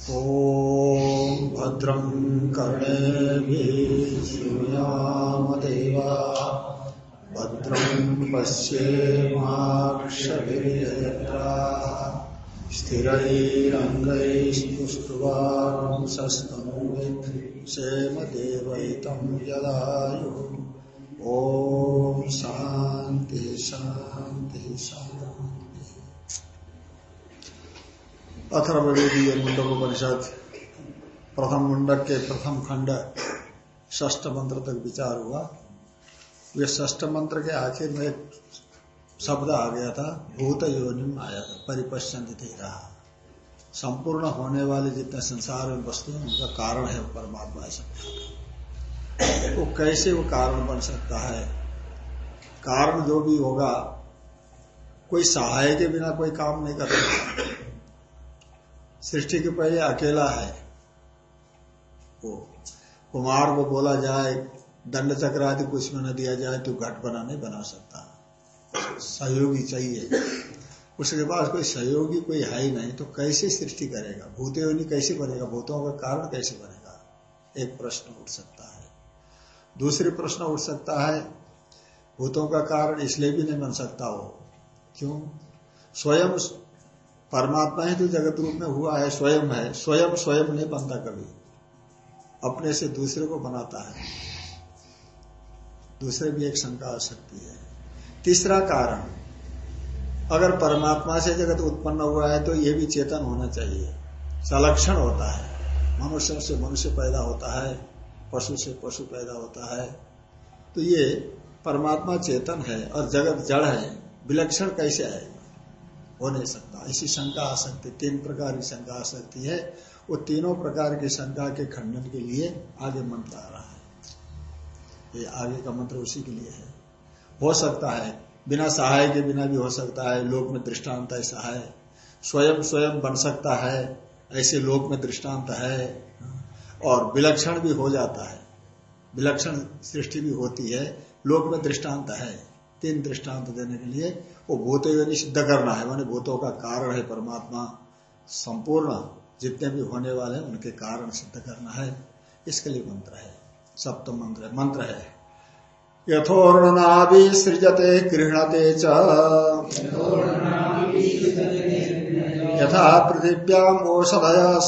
ॐ भद्रं कर्णेभिः श्रूयामदेवा भद्रं पश्येमाक्षभिर्यत्रा स्थिरैरङ्गैस्तुष्ट्वांसस्तनूक्षेमदेवैतं यदायुः ॐ शान्ति शान्ति शान्ति। अथर्वेदीय मुंडकोपनिषद प्रथम मुंडक के प्रथम खंड ष्ठ मंत्र तक विचार हुआ। वे ष्ठ मंत्र के आखिर में एक शब्द आ गया था, भूत योनिम आया था परिपश्चंत रहा संपूर्ण होने वाले जितने संसार में वस्तु हैं, उनका कारण है परमात्मा ऐसा वो कैसे वो कारण बन सकता है? कारण जो भी होगा, कोई सहाय के बिना कोई काम नहीं कर सकता। सृष्टि के पहले अकेला है। वो कुमार को बोला जाए, दंड चक्र आदि कुछ में न दिया जाए तो घट बना नहीं बना सकता। सहयोगी चाहिए। उसके पास कोई सहयोगी कोई है ही नहीं तो कैसे सृष्टि करेगा? भूते होनी कैसे बनेगा? भूतों का कारण कैसे बनेगा? एक प्रश्न उठ सकता है। दूसरे प्रश्न उठ सकता है, भूतों का कारण इसलिए भी नहीं बन सकता हो। क्यों? स्वयं परमात्मा ही तो जगत रूप में हुआ है, स्वयं है। स्वयं स्वयं नहीं बनता कभी अपने से दूसरे को बनाता है। दूसरे भी एक शंका आ सकती है। तीसरा कारण, अगर परमात्मा से जगत उत्पन्न हुआ है तो ये भी चेतन होना चाहिए। सलक्षण होता है। मनुष्य से मनुष्य पैदा होता है, पशु से पशु पैदा होता है। तो ये परमात्मा चेतन है और जगत जड़ है। विलक्षण कैसे है हो नहीं सकता। ऐसी शंका आ सकती तीन प्रकार की शंका आ सकती है। वो तीनों प्रकार की शंका के खंडन के लिए आगे मंत्र आ रहा है। ये आगे का मंत्र उसी के लिए है। हो सकता है, बिना सहाय के बिना भी हो सकता है, लोक में दृष्टांत ऐसा है। स्वयं स्वयं बन सकता है, ऐसे लोक में दृष्टांत है। और विलक्षण भी हो जाता है, विलक्षण सृष्टि भी होती है, लोक में दृष्टांत है। तीन दृष्टांत देने के लिए वो भूत सिद्ध करना है। मानी भूतों का कारण है परमात्मा संपूर्ण, जितने भी होने वाले हैं, उनके कारण सिद्ध करना है। इसके लिए मंत्र है। सप्तम मंत्र है। मंत्र है यथोर्णाभि सृजते गृहते च। यथा पृथिव्याम ओषधय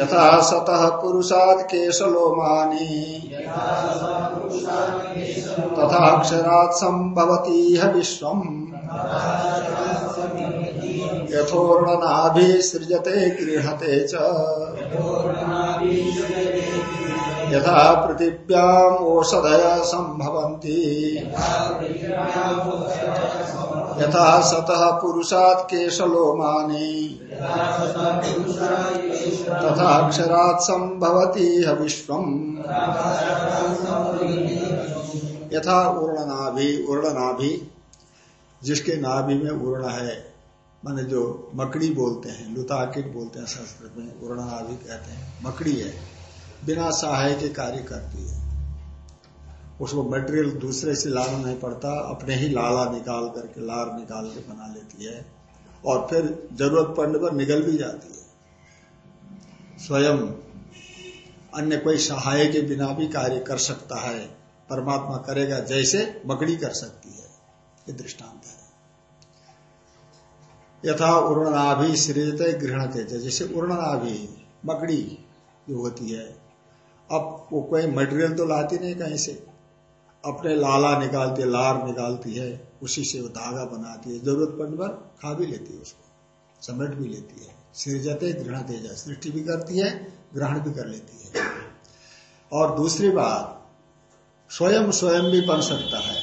यथा सतः पुरुषाद केशलोमानी। तथा अक्षरात् संभवती विश्व यथोर्णना सृजते गृहते च। यथा पृथिव्याम ओषधय संभवन्ति यथा सतः पुरुषात् केशलोमानी। तथा अक्षरात् संभवती विश्व यथा उर्णनाभि उर्णनाभि, जिसके नाभि में उर्ण है, माने जो मकड़ी बोलते हैं, लुताकिट बोलते हैं संस्कृत में, उर्णनाभि कहते हैं, मकड़ी है। बिना सहाय के कार्य करती है। उसको मटेरियल दूसरे से लाना नहीं पड़ता, अपने ही लाला निकाल करके, लार निकाल के बना लेती है और फिर ज़रूरत पड़ने पर निकल भी जाती है। स्वयं अन्य कोई सहाय के बिना भी कार्य कर सकता है, परमात्मा करेगा जैसे मकड़ी कर सकती है, ये दृष्टांत है। यथा उर्णनाभि सृजत गृहणते, जैसे उर्णनाभि मकड़ी जो होती है अब वो कोई मटेरियल तो लाती नहीं कहीं से। अपने लाला निकालती है, लार निकालती है, उसी से वो धागा बनाती है। ज़रूरत पड़ने पर खा भी लेती है उसको, समेट भी लेती है। सृजते ग्रहण तेजा, सृष्टि भी करती है, ग्रहण भी कर लेती है। और दूसरी बात, स्वयं स्वयं भी बन सकता है।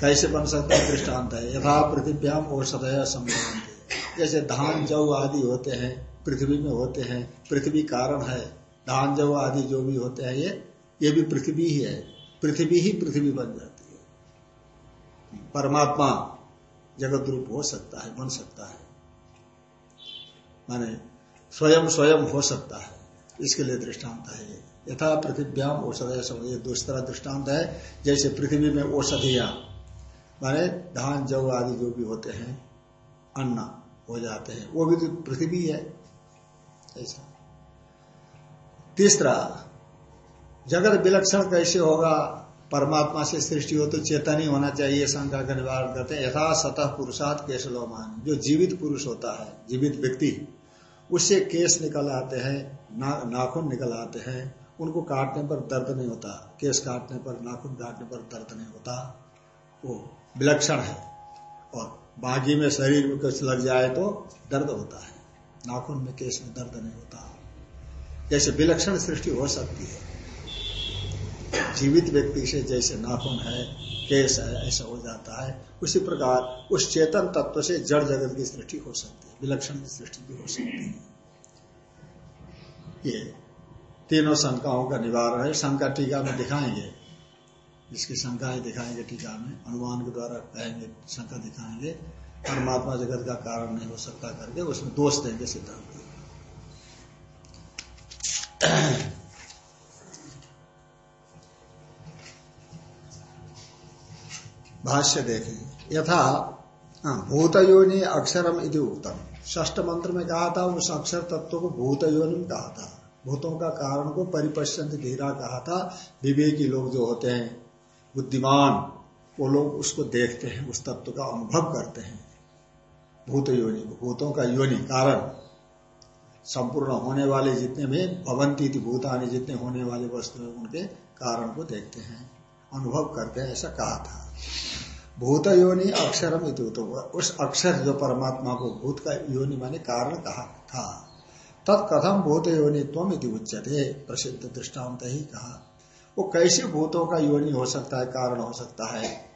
कैसे बन सकता है? दृष्टांत है। यथा पृथ्व्याम औषधय संभव जैसे धान जव आदि होते हैं, पृथ्वी में होते हैं, पृथ्वी कारण है। धान जव आदि जो भी होते हैं ये ये भी पृथ्वी ही है। पृथ्वी ही पृथ्वी बन जाती है। परमात्मा जगत रूप हो सकता है, बन सकता है। माने स्वयं स्वयं हो सकता है। इसके लिए दृष्टांत है ये। यथा पृथ्व्याम औषधय ये दूसरा दृष्टांत है। जैसे पृथ्वी में औषधिया, माने धान जव आदि जो भी होते हैं, अन्न हो जाते हैं, वो भी तो पृथ्वी है। ऐसा। तीसरा जगत विलक्षण कैसे होगा? परमात्मा से सृष्टि हो तो चेतन ही होना चाहिए शंका का निवारण करते हैं। यथा सतह पुरुषात केशलोमान। जो जीवित पुरुष होता है जीवित व्यक्ति उससे केस निकल आते हैं ना, नाखून निकल आते हैं। उनको काटने पर दर्द नहीं होता। केस काटने पर नाखून काटने पर दर्द नहीं होता। वो विलक्षण है। और बागी में शरीर में कुछ लग जाए तो दर्द होता है। नाखून में केस में दर्द नहीं होता। जैसे विलक्षण सृष्टि हो सकती है। जीवित व्यक्ति से जैसे नाखून है, केस है, ऐसा हो जाता है। उसी प्रकार उस चेतन तत्व से जड़ जगत की सृष्टि हो सकती है, विलक्षण की सृष्टि भी हो सकती है। ये तीनों शंकाओं का निवारण है। शंका टीका में दिखाएँगे। जिसकी शंकाएँ दिखाएँगे टीका में अनुमान के द्वारा कहेंगे, शंका दिखाएँगे। परमात्मा जगत का कारण नहीं हो सकता करके उसमें दोष देंगे सिद्धांत। भाष्य देखें। यथा हाँ, भूत योनि अक्षरम इति उत्तम ष्ठ मंत्र में कहा था उस अक्षर तत्व को भूत योनि कहा था। भूतों का कारण को परिपश्यंत धीरा कहा था। विवेकी लोग जो होते हैं बुद्धिमान वो लोग उसको देखते हैं उस तत्व का अनुभव करते हैं। भूत योनि को भूतों का योनि कारण। संपूर्ण होने वाले जितने में भवंती भूतानी जितने होने वाले वस्तु उनके कारण को देखते हैं, अनुभव करते हैं, ऐसा कहा था। भूत योनि अक्षरम तो उस अक्षर जो परमात्मा को भूत का योनि माने कारण कहा था। तत्कथम भूत योनि तुम इति उच्चते प्रसिद्ध दृष्टांत ही कहा। वो कैसे भूतों का योनि हो सकता है, कारण हो सकता है?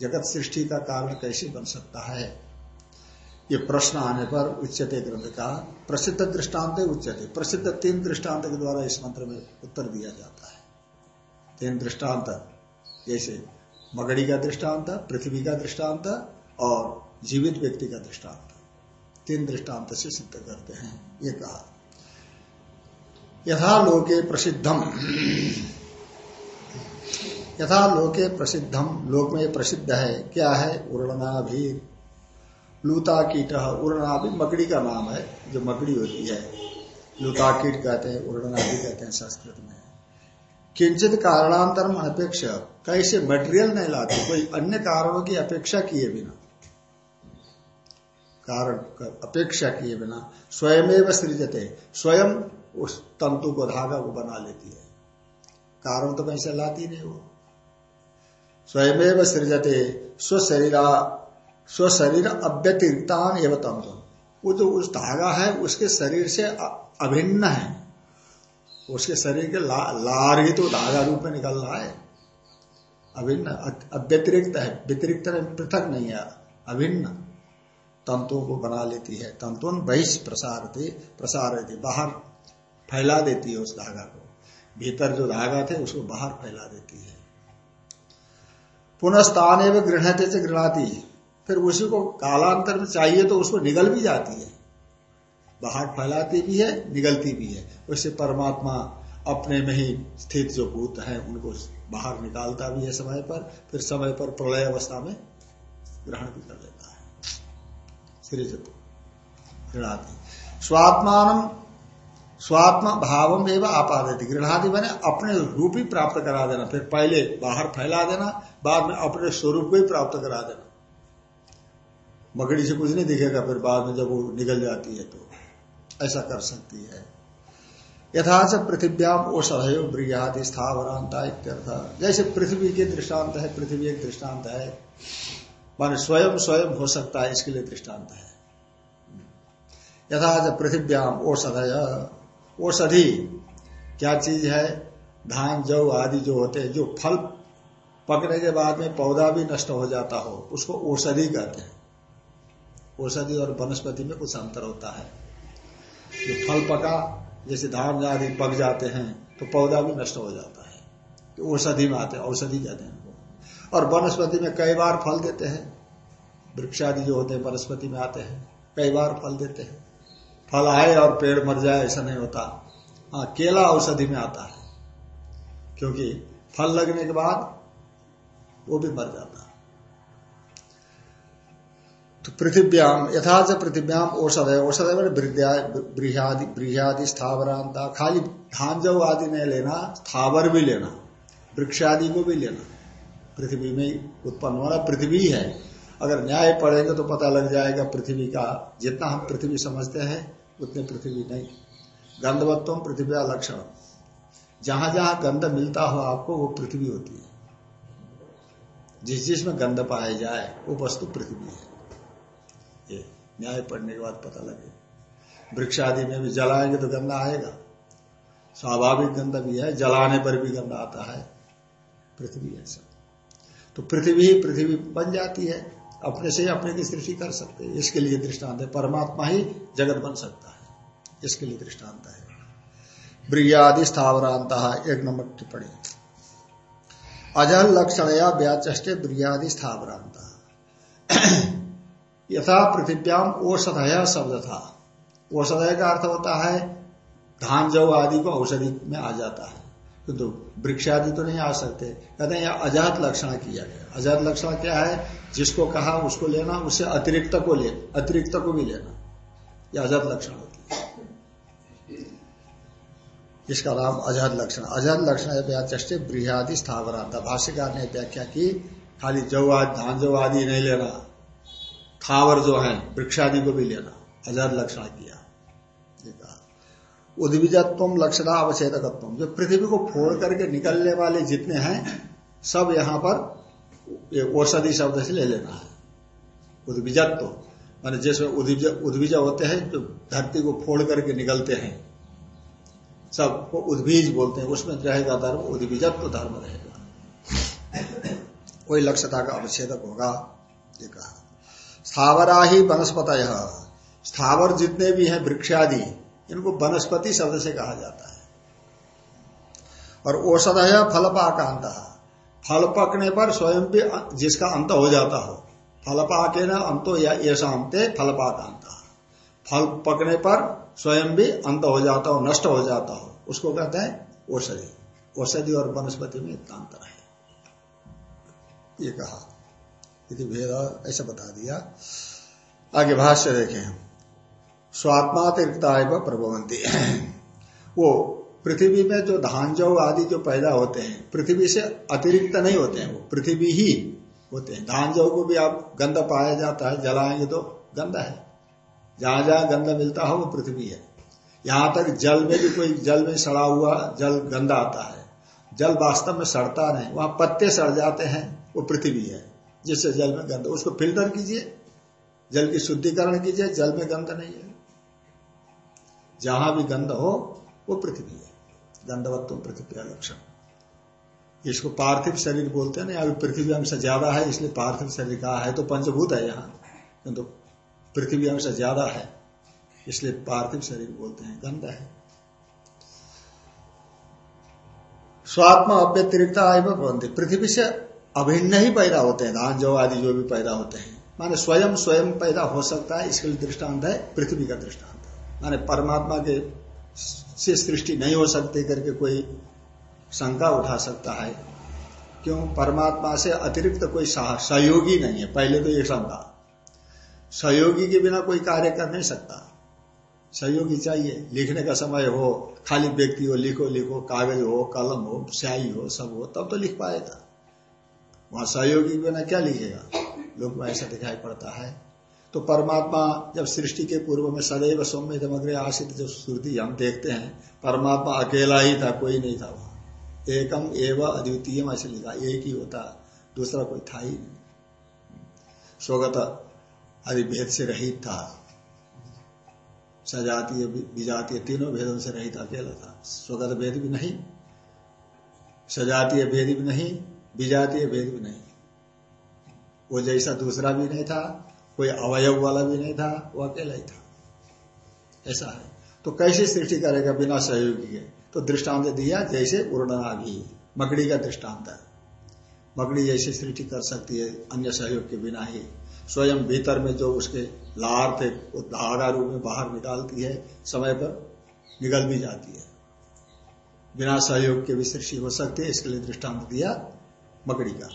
जगत सृष्टि का कारण कैसे बन सकता है? ये प्रश्न आने पर उच्चते ग्रंथ का प्रसिद्ध दृष्टांत उच्चते प्रसिद्ध तीन दृष्टांत के द्वारा इस मंत्र में उत्तर दिया जाता है। तीन दृष्टांत, जैसे मगड़ी का दृष्टांत, पृथ्वी का दृष्टांत और जीवित व्यक्ति का दृष्टांत। तीन दृष्टांत से सिद्ध करते हैं, ये कहा। यथा लोके प्रसिद्धम। यथा लोके प्रसिद्धम। लोक में प्रसिद्ध है, क्या है? भी लूता कीट उड़ना भी मकड़ी का नाम है, जो मकड़ी होती है। लूता कीट कहते हैं, उड़ना भी कहते हैं संस्कृत में। किंचित कारणांतर अपेक्षा, कैसे मटेरियल नहीं लाते, कोई अन्य कारणों की अपेक्षा किए बिना। कारण, अपेक्षा किए बिना स्वयं सृजते, स्वयं उस तंतु को धागा को बना लेती है। कारण तो कैसे लाती नहीं वो? स्वयं सृजते, स्वशरीरा स्वशरीर अव्यतिरिक्तान एवं तंतु। वो जो उस धागा है उसके शरीर से अभिन्न है। उसके शरीर के ला, लार ही तो धागा रूप में निकल रहा है। अभिन्न अव्यतिरिक्त है। व्यतिरिक्त पृथक नहीं है। अभिन्न तंतुओं को बना लेती है। तंतुन बहिष प्रसार प्रसार बाहर फैला देती है उस धागा को। भीतर जो धागा थे उसको बाहर फैला देती है। पुनः स्थान एवं गृहते से गृहती फिर उसी को कालांतर में चाहिए तो उसको निगल भी जाती है। बाहर फैलाती भी है, निगलती भी है। उससे परमात्मा अपने में ही स्थित जो भूत है, उनको बाहर निकालता भी है समय पर, फिर समय पर प्रलय अवस्था में ग्रहण भी कर लेता है। श्री सृजत स्वात्मान स्वात्मा भावम एवं आपादित गृहणादि मैंने अपने रूप ही प्राप्त करा देना, फिर पहले बाहर फैला देना, बाद में अपने स्वरूप को ही प्राप्त करा देना। मकड़ी से कुछ नहीं दिखेगा, फिर बाद में जब वो निकल जाती है तो ऐसा कर सकती है। यथाच पृथिव्याम औषधयो ब्रियादि स्थावरांता इत्यर्थ। जैसे पृथ्वी के दृष्टांत है, पृथ्वी एक दृष्टांत है। मान स्वयं स्वयं हो सकता है, इसके लिए दृष्टांत है। यथाच पृथिव्याम औषधय औषधि क्या चीज़ है? धान जव आदि जो होते हैं, जो फल पकने के बाद में पौधा भी नष्ट हो जाता हो, उसको औषधि कहते हैं। औषधि और वनस्पति में कुछ अंतर होता है। जो फल पका, जैसे धान आदि पक जाते हैं तो पौधा भी नष्ट हो जाता है। तो औषधि में आते औषधि कहते हैं और वनस्पति में कई बार फल देते हैं। वृक्ष आदि जो होते हैं, वनस्पति में आते हैं, कई बार फल देते हैं। फल आए और पेड़ मर जाए, ऐसा नहीं होता। हाँ केला औषधि में आता है, क्योंकि फल लगने के बाद वो भी मर जाता है। तो पृथिव्याम यथाच पृथिव्याम औषध है औषध है बृहदि स्थावरांता खाली धान आदि नहीं लेना, स्थावर भी लेना, वृक्ष आदि को भी लेना। पृथ्वी में उत्पन्न होना पृथ्वी है। अगर न्याय पढ़ेंगे तो पता लग जाएगा पृथ्वी का, जितना हम पृथ्वी समझते हैं, उतने पृथ्वी नहीं। गंधवत्व पृथ्वी का लक्षण। जहाँ जहाँ गंध मिलता हो आपको, वो पृथ्वी होती है। जिस जिसमें गंध पाया जाए, वो वस्तु पृथ्वी है। न्याय पढ़ने के बाद पता लगे। वृक्ष आदि में भी जलाएँगे तो गंदा आएगा। स्वाभाविक गंध भी है, जलाने पर भी गंध आता है। पृथ्वी सब। तो पृथ्वी पृथ्वी बन जाती है। अपने से अपने की सृष्टि कर सकते हैं। इसके लिए दृष्टांत है। परमात्मा ही जगत बन सकता है। इसके लिए दृष्टांत है। ब्रियादि स्थावरांत एक नंबर टिप्पणी। अजल लक्षण या व्याचे ब्रियादि स्थावरांत। यथा पृथिव्याम औषधय शब्द था औषधय का अर्थ होता है, धान जव आदि को औषधि में आ जाता है। किंतु तो वृक्ष आदि तो नहीं आ सकते। कहते हैं, यह अजात लक्षण किया गया। अजात लक्षण क्या है? जिसको कहा उसको लेना उससे अतिरिक्त को ले, अतिरिक्त को भी लेना। यह अजात लक्षण होती है। इसका नाम अजहद लक्षण। अजहद लक्षण व्याचे बृहदि स्थावरांता भाष्यकार ने व्याख्या की, खाली जव आदि, धान जव आदि नहीं लेना। थावर जो है, वृक्षादि को भी लेना। अजहद लक्षण किया। उद्विजत्व लक्षणा अवच्छेदकत्व जो पृथ्वी को फोड़ करके निकलने वाले जितने हैं, सब यहाँ पर औषधि शब्द से ले लेना है। उद्विजत्व मान जिसमें उद्विज होते हैं, जो धरती को फोड़ करके निकलते हैं सबको उद्बीज बोलते हैं, उसमें रहेगा धर्म उद्बीजत्व धर्म रहेगा। कोई लक्ष्यता का अवच्छेदक होगा, ये कहा। स्थावरा ही वनस्पत स्थावर जितने भी हैं, वृक्षादि, इनको वनस्पति शब्द से कहा जाता है। और औषध है फलपाकांत फल पकने पर स्वयं भी जिसका अंत हो जाता हो फल पाके न अंतो या ऐसा अंते फलपाकांत फल पकने पर स्वयं भी अंत हो जाता हो, नष्ट हो जाता हो, उसको कहते हैं औषधि। औषधि और वनस्पति में इतना अंतर है। ये कहा। यदि भेद ऐसा बता दिया। आगे भाष्य देखें। स्वात्मातिरिक्ता प्रभवंती वो पृथ्वी में जो धान जौ आदि जो पैदा होते हैं, पृथ्वी से अतिरिक्त नहीं होते हैं, वो पृथ्वी ही होते हैं। धान जौ को भी आप गंध पाया जाता है, जलाएँगे तो गंदा है। जहाँ जहाँ गंध मिलता हो, वो पृथ्वी है। यहाँ तक जल में भी कोई, जल में सड़ा हुआ जल गंदा आता है। जल वास्तव में सड़ता नहीं, वहाँ पत्ते सड़ जाते हैं, वो पृथ्वी है। जिससे जल में गंध, उसको फ़िल्टर कीजिए। जल की शुद्धिकरण कीजिए, जल में गंध नहीं है। जहाँ भी गंध हो, वो पृथ्वी है। गंधवत्व पृथ्वी लक्षण। इसको पार्थिव शरीर बोलते हैं ना, अभी पृथ्वी अंश ज़्यादा है, इसलिए पार्थिव शरीर कहा है तो पंचभूत है यहाँ। किंतु पृथ्वी अंश ज़्यादा है, इसलिए पार्थिव शरीर बोलते हैं, गंध है। स्वात्मा अव्यतिरिक्त आय पृथ्वी से अभिन्न ही पैदा होते हैं धान जो आदि जो भी पैदा होते हैं। माने स्वयं स्वयं पैदा हो सकता है, इसके लिए दृष्टांत है, पृथ्वी का दृष्टांत माने परमात्मा के से सृष्टि नहीं हो सकती करके कोई शंका उठा सकता है। क्यों? परमात्मा से अतिरिक्त कोई सहयोगी नहीं है, पहले तो ये शंका। सहयोगी के बिना कोई कार्य कर नहीं सकता। सहयोगी चाहिए, लिखने का समय हो, खाली व्यक्ति हो, लिखो लिखो, कागज़ हो, कलम हो, स्याही हो, सब हो, तब तो लिख पाएगा। वहाँ सहयोगी बिना, क्या लिखेगा लोग ऐसा दिखाई पड़ता है। तो परमात्मा जब सृष्टि के पूर्व में सदैव सौम्य दमग्रे आशित जब श्रुति हम देखते हैं, परमात्मा अकेला ही था, कोई नहीं था वहाँ। एकम एवं अद्वितीय ऐसे लिखा, एक ही होता, दूसरा कोई था ही नहीं। स्वगत आदि भेद से रहित था। सजातीय, विजातीय तीनों भेदों से रहित अकेला था। स्वगत भेद भी नहीं, सजातीय भेद भी नहीं विजातीय भेद भी नहीं। वो जैसा दूसरा भी नहीं था, कोई अवयव वाला भी नहीं था, वो अकेला ही था। ऐसा है। तो कैसे सृष्टि करेगा बिना सहयोगी के? तो दृष्टांत दिया, जैसे उड़ना भी मकड़ी का दृष्टांत है। मकड़ी जैसे सृष्टि कर सकती है, अन्य सहयोग के बिना ही। स्वयं भीतर में जो उसके लार थे, वो धागा रूप में बाहर निकालती है, समय पर निकल भी जाती है। बिना सहयोग के भी सृष्टि हो सकती है, इसके लिए दृष्टांत दिया मकड़ी का।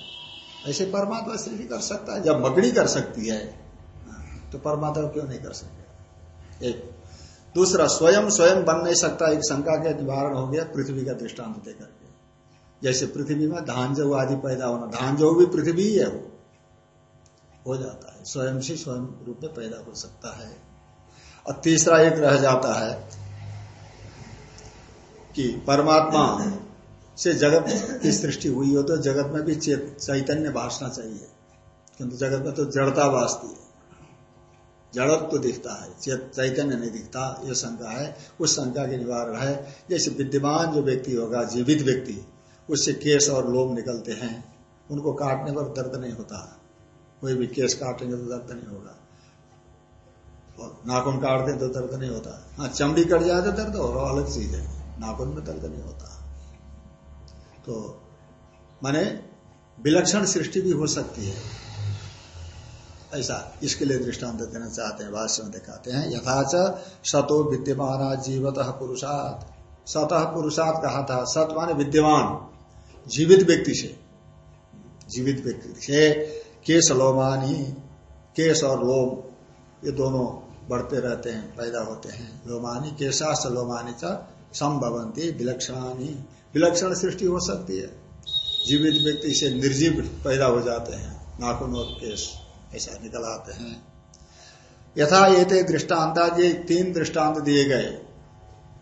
ऐसे परमात्मा सृष्टि कर सकता है, जब मकड़ी कर सकती है तो परमात्मा क्यों नहीं कर सकते? एक, दूसरा, स्वयं स्वयं बन नहीं सकता, एक शंका के निवारण हो गया पृथ्वी का दृष्टांत देकर के जैसे पृथ्वी में धान जो आदि पैदा होना धान जो भी पृथ्वी ही है वो। हो जाता है, स्वयं से स्वयं रूप में पैदा हो सकता है। और तीसरा एक रह जाता है कि परमात्मा से जगत की सृष्टि हुई हो तो जगत में भी चैतन्य भाषना चाहिए। किंतु जगत में तो जड़ता भाषती है। जड़त तो दिखता है चैतन्य नहीं दिखता यह शंका है। उस शंका के निवारण है। जैसे विद्यमान जो व्यक्ति होगा, जीवित व्यक्ति, उससे केस और लोम निकलते हैं। उनको काटने पर दर्द नहीं होता। कोई भी केस काटेंगे तो दर्द नहीं होगा। और नाखून काटते तो दर्द नहीं होता। हाँ चमड़ी कट जाए तो दर्द होगा, अलग चीज़ है। नाखून में दर्द नहीं होता। तो माने विलक्षण सृष्टि भी हो सकती है। ऐसा, इसके लिए दृष्टांत देना चाहते हैं, भाष्य में दिखाते हैं, यथाच सतो विद्यमान जीवत पुरुषात। सतः पुरुषात कहा था, सत माने विद्यमान, जीवित व्यक्ति से। जीवित व्यक्ति से, केस लोमानी केश और लोम, ये दोनों बढ़ते रहते हैं, पैदा होते हैं। लोमानी, केशास लोमानी च संभवंती विलक्षणानी। विलक्षण सृष्टि हो सकती है। जीवित व्यक्ति से निर्जीव पैदा हो जाते हैं। नाखून और केश ऐसा निकल आते हैं। यथा ये थे दृष्टांत ये तीन दृष्टांत दिए गए।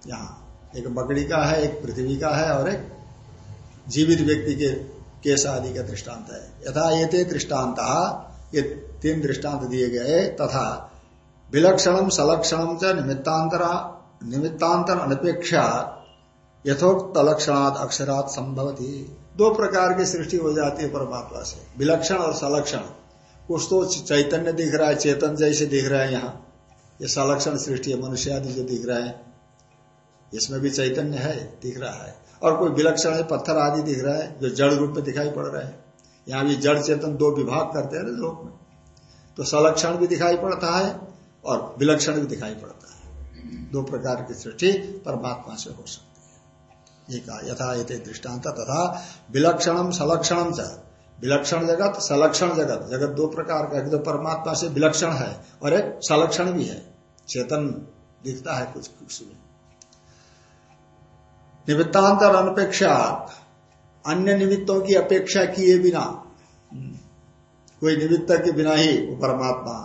यहाँ एक बकड़ी का है, एक पृथ्वी का है और एक जीवित व्यक्ति के केस आदि का दृष्टांत है। यथा ये थे दृष्टांत ये तीन दृष्टांत दिए गए तथा विलक्षणम सलक्षणम च निमित्तांतरा निमित्तांतर अनपेक्षा यथोक्त लक्षणात् अक्षरात संभवती। दो प्रकार की सृष्टि हो जाती है परमात्मा से। विलक्षण और सलक्षण। कुछ तो चैतन्य दिख रहा है, चेतन जैसे दिख रहा है यहाँ। ये यह सलक्षण सृष्टि है मनुष्य आदि जो दिख रहा है। इसमें भी चैतन्य है, दिख रहा है। और कोई विलक्षण है, पत्थर आदि दिख रहा है, जो जड़ रूप में दिखाई पड़ रहा है। यहाँ भी जड़ चेतन दो विभाग करते हैं लोक में। तो सलक्षण भी दिखाई पड़ता है और विलक्षण भी दिखाई पड़ता है। दो प्रकार की सृष्टि परमात्मा से हो सकती ये यथा ये दृष्टांत तथा विलक्षणम सलक्षणम च। विलक्षण जगत, सलक्षण जगत। जगत दो प्रकार का, एक तो परमात्मा से विलक्षण है और एक सलक्षण भी है। चेतन दिखता है कुछ कुछ में। निमित्तांतर अनपेक्षा अन्य निमित्तों की अपेक्षा किए बिना, कोई निमित्त के बिना ही वो परमात्मा।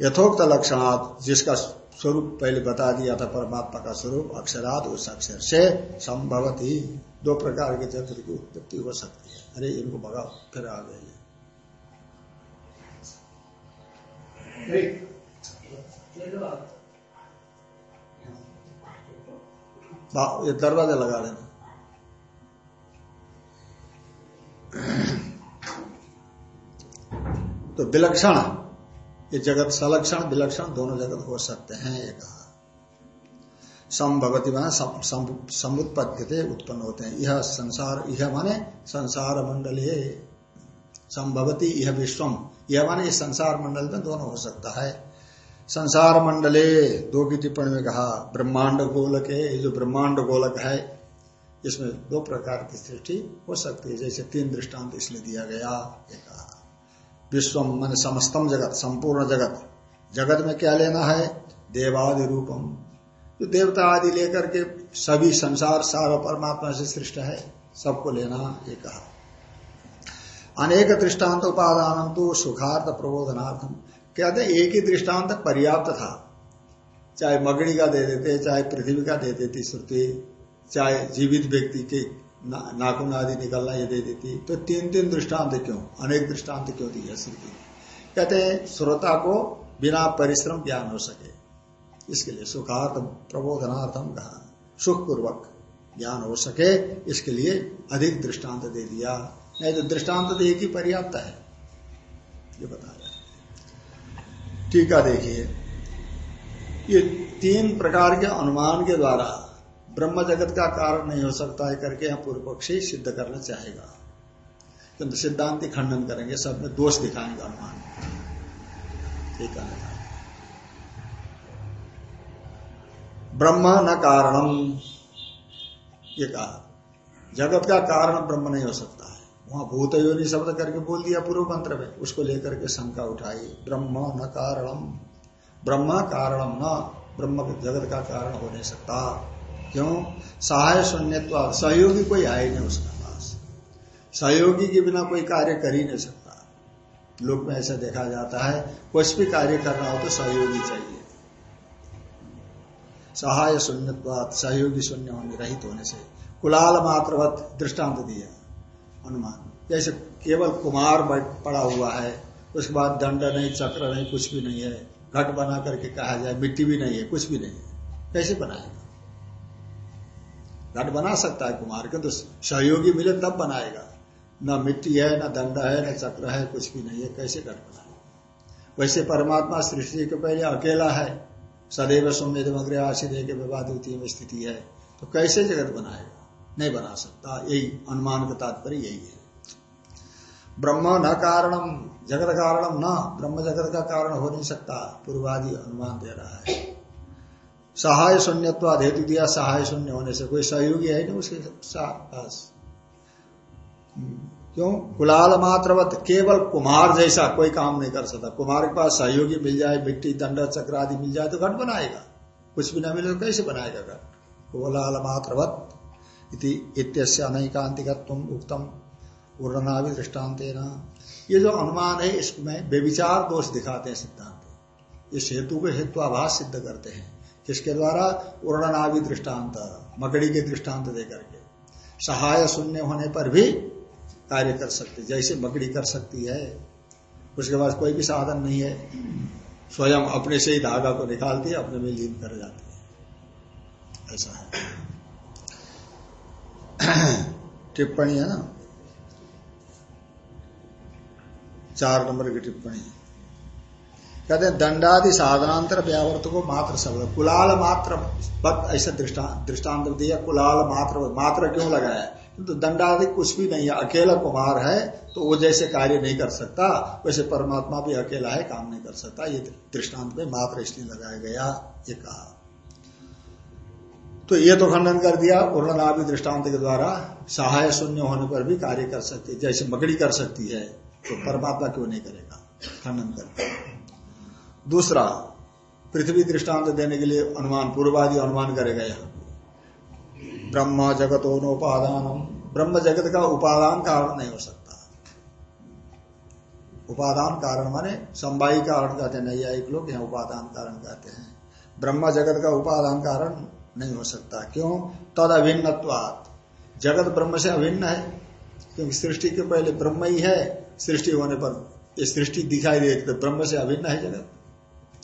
यथोक्त लक्षणात् जिसका स्वरूप पहले बता दिया था परमात्मा का स्वरूप अक्षरात उस अक्षर से संभवती। दो प्रकार के जंत्र की उत्पत्ति हो सकती है। अरे इनको भगा फिर आ गए। ये दरवाज़ा लगा लेना। तो विलक्षण ये जगत सलक्षण, विलक्षण दोनों जगत हो सकते हैं, ये कहा। संभवती माने समुत्पत्ति उत्पन्न होते हैं। यह संसार यह माने संसार मंडल। संभवती यह विश्वम। यह माने इस संसार मंडल में दोनों हो सकता है। संसार मंडले, दो की टिप्पणी में कहा, ब्रह्मांड गोलक है, ये जो ब्रह्मांड गोलक है, इसमें दो प्रकार की सृष्टि हो सकती है। जैसे तीन दृष्टांत इसलिए दिया गया, ये कहा। विश्वम मान समस्तम जगत, संपूर्ण जगत। जगत में क्या लेना है? देवादि रूपम। जो देवता आदि लेकर के सभी संसार सारा परमात्मा से सृष्ट है, सबको लेना ये कहा अनेक दृष्टांत उपादान तो सुखार्थ प्रबोधनार्थम कहते हैं, एक ही दृष्टांत पर्याप्त था। चाहे मगड़ी का दे देते, चाहे पृथ्वी का दे देती श्रुति, चाहे जीवित व्यक्ति के ना, नाखून आदि निकलना ये दे देती तो तीन तीन दृष्टांत क्यों? अनेक दृष्टांत क्यों दी है श्रुति कहते हैं श्रोता को बिना परिश्रम ज्ञान हो सके। इसके लिए सुखार्थ प्रबोधनार्थम कहा सुख पूर्वक ज्ञान हो सके इसके लिए अधिक दृष्टांत दे दिया। नहीं तो दृष्टांत तो एक ही पर्याप्त है। ये बताया टीका देखिए ये तीन प्रकार के अनुमान के द्वारा ब्रह्म जगत का कारण नहीं हो सकता है करके यहाँ पूर्व पक्षी सिद्ध करना चाहेगा। किंतु सिद्धांत खंडन करेंगे, सब में दोष दिखाएँगे अनुमान ठीक है। ब्रह्म न कारणम, ये कहा। जगत का कारण ब्रह्म नहीं हो सकता है। वहाँ भूत योनि शब्द करके बोल दिया पूर्व मंत्र में, उसको लेकर के शंका उठाई, ब्रह्म न कारणम। ब्रह्म कारणम न, ब्रह्म जगत का कारण हो नहीं सकता। क्यों? सहाय शून्यत्व सहयोगी कोई आए नहीं उसके पास। सहयोगी के बिना कोई कार्य कर ही नहीं सकता। लोक में ऐसा देखा जाता है, कुछ भी कार्य करना हो तो सहयोगी चाहिए। सहाय शून्यत्वाद सहयोगी शून्य होने, रहित होने से। कुलाल मात्रवत दृष्टांत दिया। अनुमान जैसे केवल कुमार पड़ा हुआ है, उसके बाद दंड नहीं, चक्र नहीं, कुछ भी नहीं है। घट बना करके कहा जाए, मिट्टी भी नहीं है, कुछ भी नहीं है। कैसे बनाएगा? घट बना सकता है कुमार किंतु तो सहयोगी मिले तब बनाएगा। न मिट्टी है, न दंड है, न चक्र है, कुछ भी नहीं है, कैसे घट बनाएगा? वैसे परमात्मा सृष्टि के पहले अकेला है। सदैव सौम्य अग्र आशित के विवाद में स्थिति है। तो कैसे जगत बनाएगा? नहीं बना सकता। यही अनुमान का तात्पर्य यही है। ब्रह्म न कारणम, जगत कारणम न। ब्रह्म जगत का कारण हो नहीं सकता। पूर्वादि अनुमान दे रहा है। सहाय शून्यत्व हेतु दिया, सहाय शून्य होने से कोई सहयोगी है नहीं उसके पास। क्यों? गुलाल मात्रवत, केवल कुमार जैसा कोई काम नहीं कर सकता। कुमार के पास सहयोगी मिल जाए, मिट्टी, दंड, चक्र आदि मिल जाए तो घट बनाएगा। कुछ भी ना मिले तो कैसे बनाएगा घट? कुलाल मात्रवत इत्यस्य अनैकांतिकत्व उत्तम उर्णावि दृष्टांत ये जो अनुमान है, इसमें बेविचार दोष दिखाते हैं सिद्धांत। इस हेतु को हेतुआभास सिद्ध करते हैं। किसके द्वारा उर्णनाभि दृष्टांत मकड़ी के दृष्टांत देकर के सहाय शून्य होने पर भी कार्य कर सकते जैसे मकड़ी कर सकती है। उसके पास कोई भी साधन नहीं है। स्वयं अपने से ही धागा को निकालती है, अपने में लीन कर जाती है। ऐसा है। टिप्पणी है ना? चार नंबर की टिप्पणी। कहते हैं, दंडादि साधनांतर व्यावर्त को मात्र शब्द, कुलाल मात्र ऐसा दृष्टांत दिया, कुलाल मात्र मात्र क्यों लगाया? तो दंडादि कुछ भी नहीं है, अकेला कुमार है तो वो जैसे कार्य नहीं कर सकता, वैसे परमात्मा भी अकेला है, काम नहीं कर सकता, ये दृष्टांत में मात्र इसलिए लगाया गया, ये कहा। तो ये तो खंडन कर दिया उर्णनाभि दृष्टांत के द्वारा, सहाय शून्य होने पर भी कार्य कर सकती जैसे मकड़ी कर सकती है तो परमात्मा क्यों नहीं करेगा? खंडन कर दूसरा, पृथ्वी दृष्टांत देने के लिए अनुमान, पूर्वादि अनुमान करेगा यहाँ। ब्रह्म जगत उपादान ब्रह्म जगत का उपादान कारण नहीं हो सकता। उपादान कारण माने संवाई कारण कहते हैं, नैयायिक लोग यहाँ उपादान कारण कहते हैं। ब्रह्म जगत का उपादान कारण नहीं हो सकता। क्यों? तद अभिन्न जगत ब्रह्म से अभिन्न है, क्योंकि सृष्टि के पहले ब्रह्म ही है। सृष्टि होने पर सृष्टि दिखाई देती तो ब्रह्म से अभिन्न है जगत।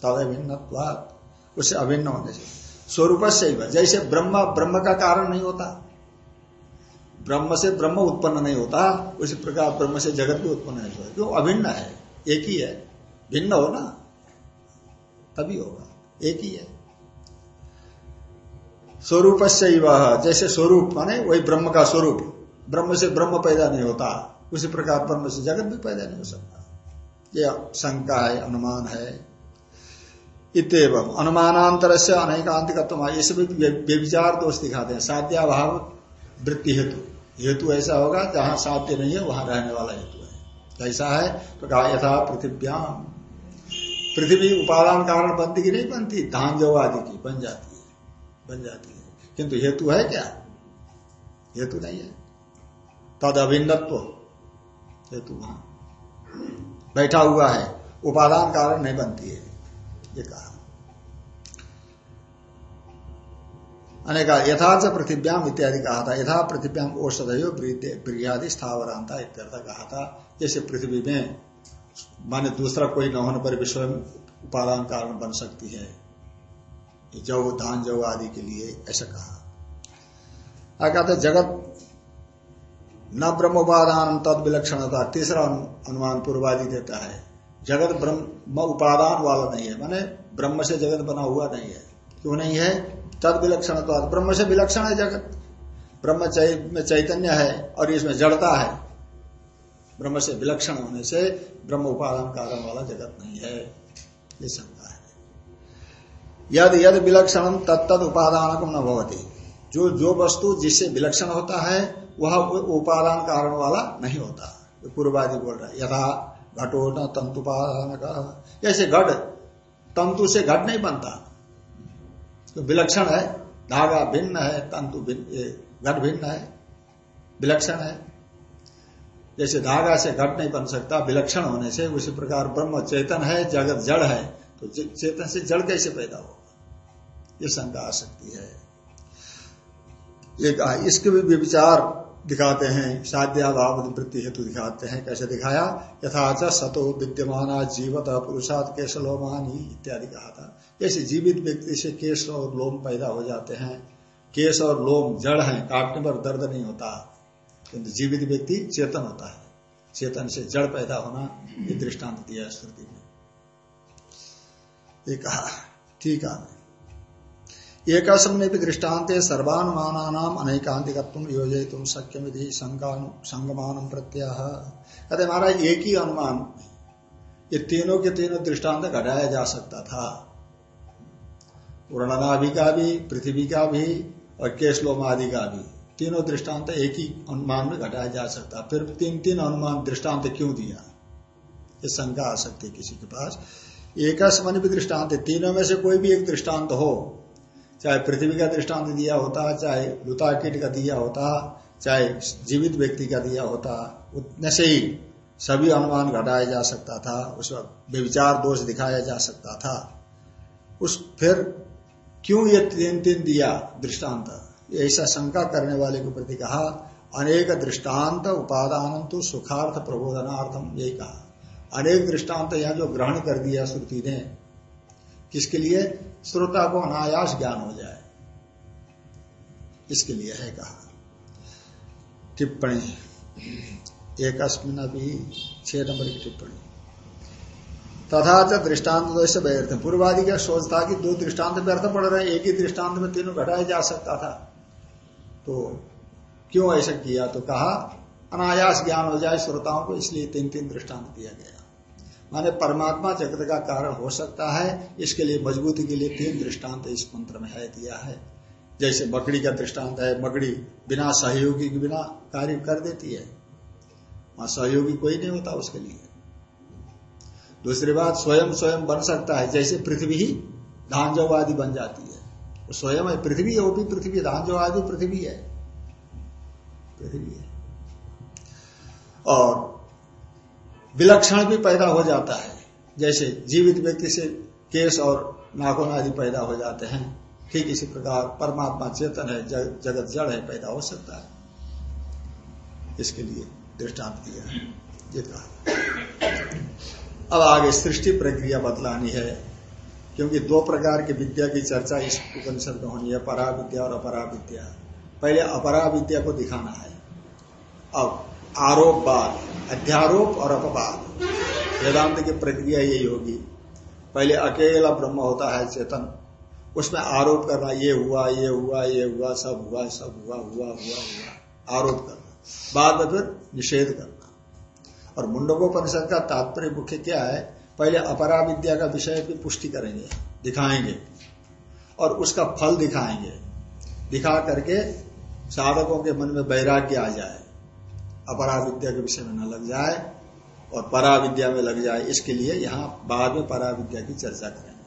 तद अभिन्न उससे अभिन्न होने से। स्वरूप से जैसे ब्रह्म ब्रह्म का कारण नहीं होता। ब्रह्म से ब्रह्म उत्पन्न नहीं होता, उसी प्रकार ब्रह्म से जगत भी उत्पन्न नहीं होता। क्यों अभिन्न है, एक ही है। भिन्न हो ना? तभी होगा। एक ही है। स्वरूप से जैसे स्वरूप, माने वही ब्रह्म का स्वरूप। ब्रह्म से ब्रह्म पैदा नहीं होता। उसी प्रकार ब्रह्म से जगत भी पैदा नहीं हो सकता। यह शंका है, अनुमान है। इतव अनुमानांतर से सब व्यविचार दोष दिखाते हैं। साध्याभाव वृत्ति हेतु। हेतु ऐसा होगा, जहाँ साध्य नहीं है, वहाँ रहने वाला हेतु है। कैसा है तो कहा यथा पृथ्व्याम। पृथ्वी उपादान कारण बनती की नहीं बनती धान जो आदि की बन जाती है। बन जाती है। किंतु हेतु है क्या? हेतु नहीं है। तद अभिन्नत्व। हेतु वहाँ। बैठा हुआ है। उपादान कारण नहीं बनती है। ये कहा। अनेका यथाच पृथिव्याम इत्यादि कहा था। यथा पृथिव्याम औषधयो ब्रियादि स्थावरांता इत्यर्थ कहा था। जैसे पृथ्वी में माने दूसरा कोई न होने पर विश्व उपादान कारण बन सकती है। जव धान जव आदि के लिए ऐसा कहा। कहते जगत न ब्रह्म उपादान तद विलक्षणता तीसरा अनुमान पूर्वादि देता है। जगत ब्रह्म उपादान वाला नहीं है। माने ब्रह्म से जगत बना हुआ नहीं है। क्यों नहीं है? तद विलक्षण ब्रह्म से विलक्षण है जगत। ब्रह्म चै, में चैतन्य है और इसमें जड़ता है। ब्रह्म से विलक्षण होने से ब्रह्म उपादान कारण वाला जगत नहीं है। ये शंका है। यद यद विलक्षण तत्त उपादान न भवती। जो जो वस्तु जिससे विलक्षण होता है वह उपादान कारण वाला नहीं होता। पूर्वादि बोल रहा है यथा घटो न का जैसे घट, तंतु से घट नहीं बनता। तो विलक्षण है, धागा भिन्न है, तंतु भिन्न घट भिन्न है, विलक्षण है। जैसे धागा से घट नहीं बन सकता, विलक्षण होने से उसी प्रकार ब्रह्म चेतन है, जगत जड़ है तो चेतन से जड़ कैसे पैदा होगा? ये शंका आ सकती है। एक इसके भी विचार दिखाते हैं साध्याभाव वृत्ति हेतु दिखाते हैं, कैसे दिखाया? यथाच सतो विद्यमान जीवत पुरुषात केशलोमानी इत्यादि कहा था। जैसे जीवित व्यक्ति से केश और लोम पैदा हो जाते हैं, केश और लोम जड़ हैं, काटने पर दर्द नहीं होता, किंतु जीवित व्यक्ति चेतन होता है। चेतन से जड़ पैदा होना ये दृष्टांत दिया श्रुति में। कहा, ठीक है। एक भी दृष्टांत सर्वानुमान अनेकांतिकत्व योजना तुम सक्य विधि संगमान प्रत्याह कहते महाराज, एक ही अनुमान, ये तीनों के तीनों दृष्टांत घटाया जा सकता था। पूर्णनाभि का भी, पृथ्वी का भी और केशलोम आदि का भी। तीनों दृष्टांत एक ही अनुमान में घटाया जा सकता। फिर तीन तीन अनुमान दृष्टांत क्यों दिया? ये शंका आ सकती है किसी के पास। एक भी दृष्टांत तीनों में से कोई भी एक दृष्टांत हो चाहे पृथ्वी का दृष्टांत दिया होता, चाहे लुता कीट का दिया होता, चाहे जीवित व्यक्ति का दिया होता, उतने से ही सभी अनुमान घटाया जा सकता था, उस वक्त व्यविचार दोष दिखाया जा सकता था। उस फिर क्यों ये तीन तीन दिया दृष्टांत? ऐसा शंका करने वाले के प्रति कहा, अनेक दृष्टांत उपादान तो सुखार्थ प्रबोधनार्थम, यही कहा। अनेक दृष्टांत यहाँ जो ग्रहण कर दिया श्रुति ने, किसके लिए? श्रोता को अनायास ज्ञान हो जाए। इसके लिए है कहा। टिप्पणी। एक अभी छह नंबर की टिप्पणी। तथा च दृष्टांत वैसे व्यर्थ पूर्वादि का सोच था कि दो दृष्टांत व्यर्थ पड़ रहे एक ही दृष्टांत में तीनों घटाया जा सकता था। तो क्यों ऐसा किया? तो कहा, अनायास ज्ञान हो जाए, श्रोताओं को इसलिए तीन तीन दृष्टांत दिया गया माने परमात्मा जगत का कारण हो सकता है, इसके लिए मजबूती के लिए तीन दृष्टांत इस मंत्र में है, दिया है। जैसे मकड़ी का दृष्टांत है, मकड़ी बिना सहयोगी के बिना कार्य कर देती है। वहाँ सहयोगी कोई नहीं होता उसके लिए। दूसरी बात, स्वयं स्वयं बन सकता है, जैसे पृथ्वी ही धांजव आदि बन जाती है। तो स्वयं है, पृथ्वी है, वो भी पृथ्वी, धांजव आदि पृथ्वी है। पृथ्वी है। और विलक्षण भी पैदा हो जाता है। जैसे जीवित व्यक्ति से केस और नाखून आदि पैदा हो जाते हैं। ठीक इसी प्रकार परमात्मा चेतन है जग, जगत जड़ है पैदा हो सकता है। इसके लिए दृष्टांत दिया है। ये कहा। अब आगे सृष्टि प्रक्रिया बदलानी है क्योंकि दो प्रकार की विद्या की चर्चा इस उपनिषद में होनी है परा विद्या और अपरा विद्या पहले अपरा विद्या को दिखाना है। अब आरोपवाद अध्यारोप और अपवाद। वेदांत की प्रक्रिया यही होगी। पहले अकेला ब्रह्म होता है चेतन। उसमें आरोप करना, ये हुआ ये हुआ ये हुआ, सब हुआ सब हुआ हुआ हुआ हुआ। आरोप करना। बाद में फिर निषेध करना। और मुंडकोपनिषद का तात्पर्य मुख्य क्या है? पहले अपरा विद्या का विषय की पुष्टि करेंगे, दिखाएँगे। और उसका फल दिखाएँगे। दिखा करके साधकों के मन में वैराग्य आ जाए। अपरा विद्या के विषय में न लग जाए और परा विद्या में लग जाए, इसके लिए यहाँ बाद में परा विद्या की चर्चा करेंगे।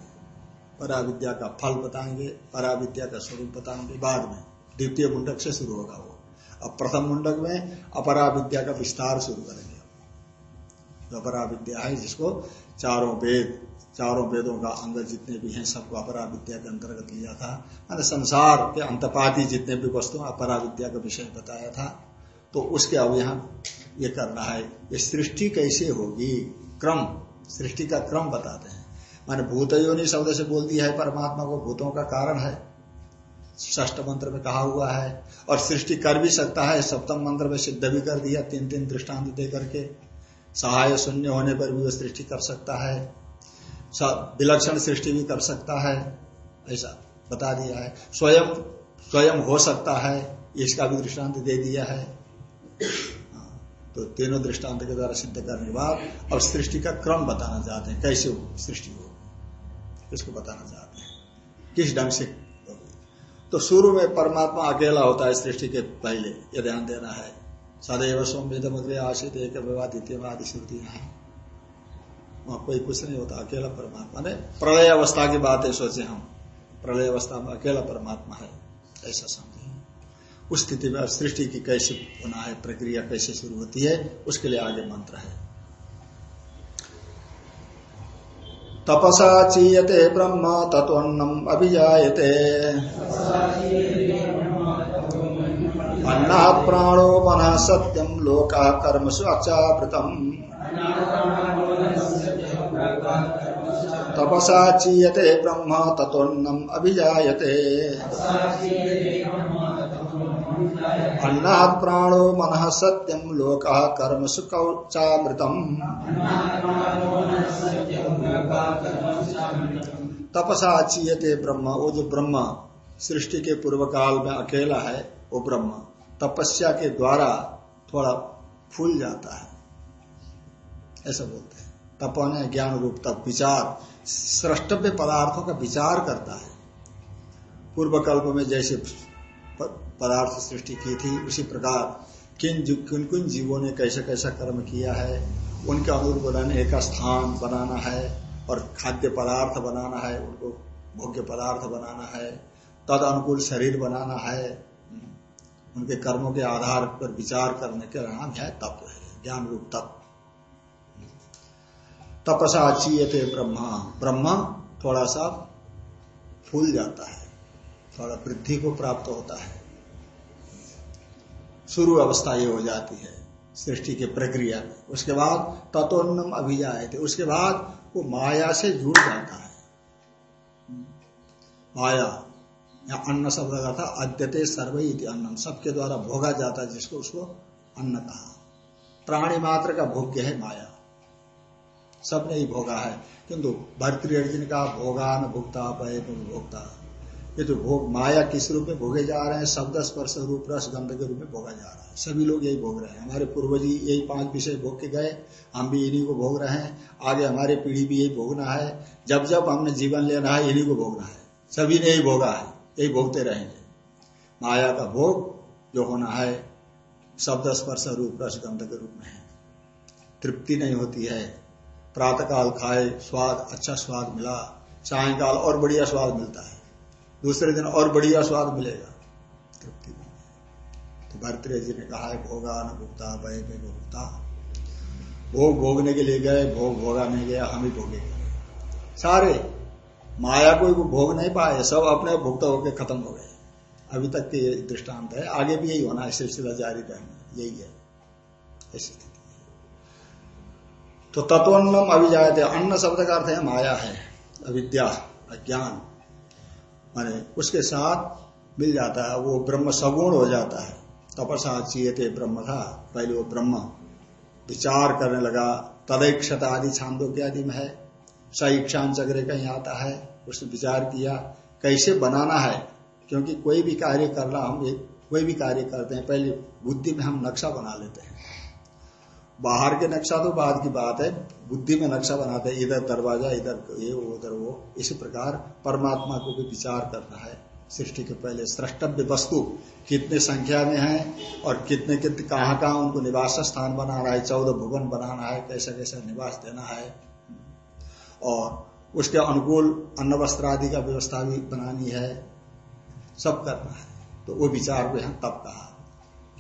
परा विद्या का फल बताएँगे परा विद्या का स्वरूप बताएँगे बाद में। द्वितीय मुंडक से शुरू होगा वो। अब प्रथम मुंडक में अपरा विद्या का विस्तार शुरू करेंगे। जो अपरा विद्या है, जिसको चारों वेद, चारों वेदों का अंग जितने भी हैं, सबको अपरा विद्या के अंतर्गत लिया था। मैंने संसार के अंतपाती जितने भी वस्तु अपरा विद्या का विषय बताया था। तो उसके अब यहाँ ये करना है। ये सृष्टि कैसे होगी? क्रम। सृष्टि का क्रम बताते हैं। माने भूत योनि शब्द से बोल दिया है, परमात्मा को भूतों का कारण है। ष्ट मंत्र में कहा हुआ है। और सृष्टि कर भी सकता है, सप्तम मंत्र में सिद्ध भी कर दिया तीन तीन दृष्टांत दे करके। सहाय शून्य होने पर भी वो सृष्टि कर सकता है। विलक्षण सृष्टि भी कर सकता है। ऐसा बता दिया है। स्वयं स्वयं हो सकता है, इसका भी दृष्टांत दे दिया है। तो तीनों दृष्टांत के द्वारा सिद्ध करने के बाद अब सृष्टि का क्रम बताना चाहते हैं। कैसे सृष्टि हो इसको बताना चाहते हैं? किस ढंग से? तो शुरू में परमात्मा अकेला होता है सृष्टि के पहले, ये ध्यान देना है। सदैव सोमित मग्रे आशित एक विवाह द्वितीयवादी श्रुति है वहाँ कोई कुछ नहीं होता, अकेला परमात्मा ने प्रलय अवस्था की बातें सोचे हम। प्रलय अवस्था में अकेला परमात्मा है, ऐसा समझे। उस स्थिति में, सृष्टि की कैसे होना है प्रक्रिया कैसे शुरू होती है, उसके लिए आगे मंत्र है। तपसा चीयते ब्रह्म तत्वन्नम अभिजाते अन्ना प्राणो मन सत्यम, लोका कर्मसु अचावृतम तपसा चीयते ब्रह्म तत्वन्नम अभिजाते अन्नात् प्राणो मन सत्यम लोक कर्म सुचामृतम तपसा चीयते ब्रह्म। वो जो ब्रह्म सृष्टि के पूर्व काल में अकेला है, वो ब्रह्म। तपस्या के द्वारा थोड़ा फूल जाता है। ऐसा बोलते हैं। तपन ज्ञान रूप तप विचार सृष्टव्य पदार्थों का विचार करता है। पूर्व कल्प में जैसे पदार्थ सृष्टि की थी। उसी प्रकार किन किन किन जीवों ने कैसा कैसा कर्म किया है, उनके अनुरूप रहने का स्थान बनाना है और खाद्य पदार्थ बनाना है, उनको भोग्य पदार्थ बनाना है तद अनुकूल शरीर बनाना है। उनके कर्मों के आधार पर विचार करने के नाम है तप है ज्ञान रूप तप। तपसा चीयते ब्रह्मा। ब्रह्म थोड़ा सा फूल जाता है। थोड़ा वृद्धि को प्राप्त होता है। शुरू अवस्था ये हो जाती है, सृष्टि की प्रक्रिया में। उसके बाद तत्वन्नम अभिजाए थे उसके बाद वो माया से जुड़ जाता है। माया, या अन्न शब्द का था, अद्यते सर्वई अन्नम, सबके द्वारा भोगा जाता है जिसको उसको अन्न कहा। प्राणी मात्र का भोग्य है माया। सबने ही भोगा है, किंतु भर्तृ अर्जुन का भोगान भुगता पय भोगता ये तो भोग, माया किस रूप में भोगे जा रहे हैं? शब्द स्पर्श रूप, रस गंध के रूप में भोगा जा रहा है। सभी लोग यही भोग रहे हैं। हमारे पूर्वजी यही पाँच विषय भोग के गए। हम भी इन्हीं को भोग रहे हैं। आगे हमारे पीढ़ी भी यही भोगना है। जब जब हमने जीवन लेना है, इन्हीं को भोगना है। सभी ने यही भोगा है। यही भोगते रहेंगे। माया का भोग जो होना है, शब्द स्पर्श रूप, रस गंध के रूप में है। तृप्ति नहीं होती है। प्रातः काल खाए, स्वाद अच्छा स्वाद मिला। सायकाल और बढ़िया स्वाद मिलता है। दूसरे दिन और बढ़िया स्वाद मिलेगा। तृप्ति तो भरतरे जी ने कहा है भोगा न भुगता, भय भुगता। भोग भोगने के लिए गए, भोग भोगा नहीं गया, हम ही भोगे सारे, माया कोई को भोग नहीं पाए, सब अपने भुगता होकर खत्म हो गए। अभी तक के ये दृष्टांत है। आगे भी यही होना है, सिलसिला जारी रहना, यही है। ऐसी स्थिति। तो तत्वन्नम अभिजात अन्न शब्द का अर्थ है माया है, अविद्या, अज्ञान। माने उसके साथ मिल जाता है, वो ब्रह्म सगुण हो जाता है। तपसा चीयते ब्रह्म था पहले वो ब्रह्म विचार करने लगा तदैक्षता आदि छांदो आदि में है। सईक्षान चक्र कहीं आता है, उसने विचार किया, कैसे बनाना है? क्योंकि कोई भी कार्य करना हम, एक, कोई भी कार्य करते हैं, पहले बुद्धि में हम नक्शा बना लेते हैं। बाहर के नक्शा तो बाद की बात है, बुद्धि में नक्शा बनाते हैं, इधर दरवाज़ा, इधर ये, उधर वो। इसी प्रकार परमात्मा को भी विचार करना है, सृष्टि के पहले सृष्टव्य वस्तु कितने संख्या में है और कितने कितने, कहाँ कहाँ उनको निवास स्थान बनाना है, चौदह भुवन बनाना है, कैसा कैसा निवास देना है। और उसके अनुकूल अन्न, वस्त्र आदि का व्यवस्था भी बनानी है, सब करना है। तो वो विचार को यहाँ तब कहा।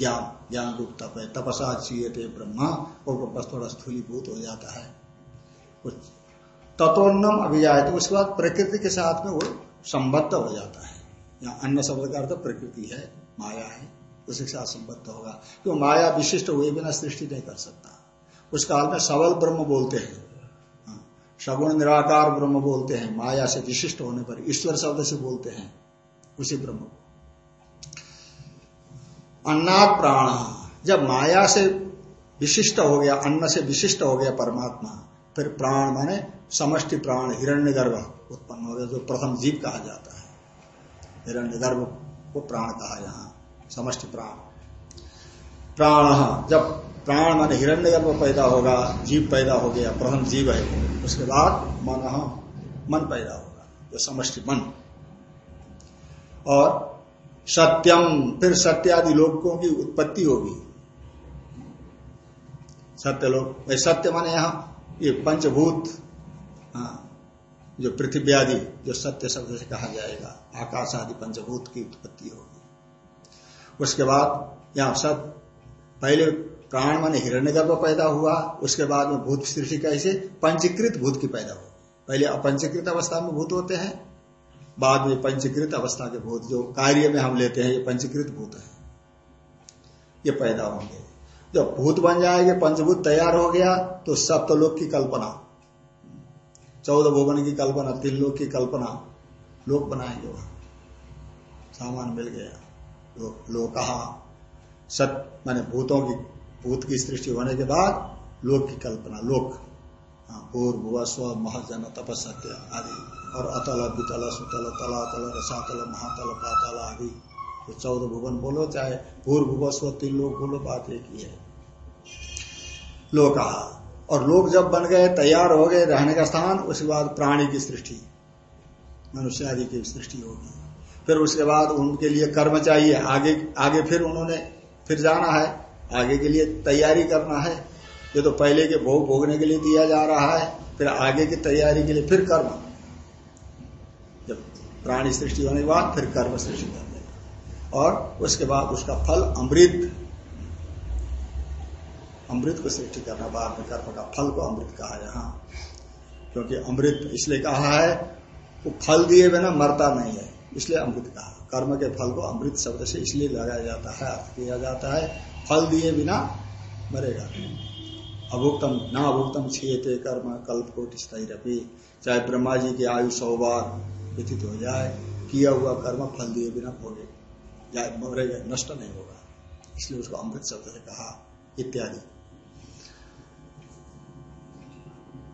ज्ञान ज्ञान रूप तप है। तपसा चीयते ब्रह्मा और बस थोड़ा स्थूलीभूत हो जाता है। कुछ तत्वन्नम अभिजाए तो उसके बाद प्रकृति के साथ में वो संबद्ध हो जाता है। यहाँ अन्य शब्द का अर्थ प्रकृति है माया है उसके साथ संबद्ध होगा। क्यों? माया विशिष्ट हुए बिना सृष्टि नहीं कर सकता। उस काल में सबल ब्रह्म बोलते हैं। हाँ, सगुण निराकार ब्रह्म बोलते हैं। माया से विशिष्ट होने पर ईश्वर शब्द से बोलते हैं। उसी ब्रह्म को। अन्नात प्राण। जब माया से विशिष्ट हो गया, अन्न से विशिष्ट हो गया परमात्मा, फिर प्राण माने समष्टि प्राण हिरण्य गर्भ उत्पन्न हो गया, जो प्रथम जीव कहा जाता है। हिरण्य गर्भ को प्राण कहा यहाँ, समष्टि प्राण। प्राण, जब प्राण माने हिरण्य गर्भ पैदा होगा, जीव पैदा हो गया, प्रथम जीव है, उसके बाद मन मन पैदा होगा, जो समष्टि मन। और सत्यम, फिर सत्यादि लोगों की उत्पत्ति होगी। सत्य लोग सत्य माने यहाँ, ये पंचभूत हाँ जो पृथ्वी आदि, जो सत्य शब्द से कहा जाएगा, आकाश आदि पंचभूत की उत्पत्ति होगी। उसके बाद यहाँ सब, पहले प्राण मन हिरण्यगर्भ पैदा हुआ, उसके बाद में भूत सृष्टि कैसे? पंचीकृत भूत की पैदा हो पहले अपंचीकृत अवस्था में भूत होते हैं बाद में पंचीकृत अवस्था के भूत जो कार्य में हम लेते हैं ये पंचीकृत भूत है। ये पैदा होंगे। जब भूत बन जाएँगे पंचभूत तैयार हो गया तो सप्तलोक की कल्पना चौदह भुवन की कल्पना तीन लोक की कल्पना लोक बनाएँगे वहाँ। सामान मिल गया। लोग कहा सत माने भूतों की भूत की सृष्टि होने के बाद लोक की कल्पना लोक। हाँ, पूर्व भुआ स्व महाजन तपसत्य आदि। और अतल वितल सुतल तलातल रसातल, महातल, पातल आदि। तो चौदह भुवन बोलो, चाहे भुआ स्व तीन लोग बोलो, बात एक ही है। लोका और लोग जब बन गए, तैयार हो गए रहने का स्थान, उसके बाद प्राणी की सृष्टि। मनुष्य आदि की सृष्टि होगी। फिर उसके बाद उनके लिए कर्म चाहिए। आगे आगे फिर उन्होंने फिर जाना है। आगे के लिए तैयारी करना है। ये तो पहले के भोग भोगने के लिए दिया जा रहा है। फिर आगे की तैयारी के लिए फिर कर्म। प्राणी सृष्टि होने के बाद फिर कर्म सृष्टि कर करने और उसके बाद उसका फल अमृत। अमृत को सृष्टि करना बाद में कर्म का फल को अमृत कहा यहाँ क्योंकि अमृत इसलिए कहा है वो फल दिए बिना मरता नहीं है, इसलिए अमृत कहा। कर्म के फल को अमृत शब्द से इसलिए लगाया जाता है, अर्थ किया जाता है, फल दिए बिना मरेगा अभुक्तम ना अभुक्तम छेते कर्म कल्प को चाहे ब्रह्मा जी की आयु सौ बार व्यतीत हो जाए किया हुआ कर्म फल दिए बिना भोगे मरेगा नष्ट नहीं होगा। इसलिए उसको अमृत शब्द से कहा इत्यादि।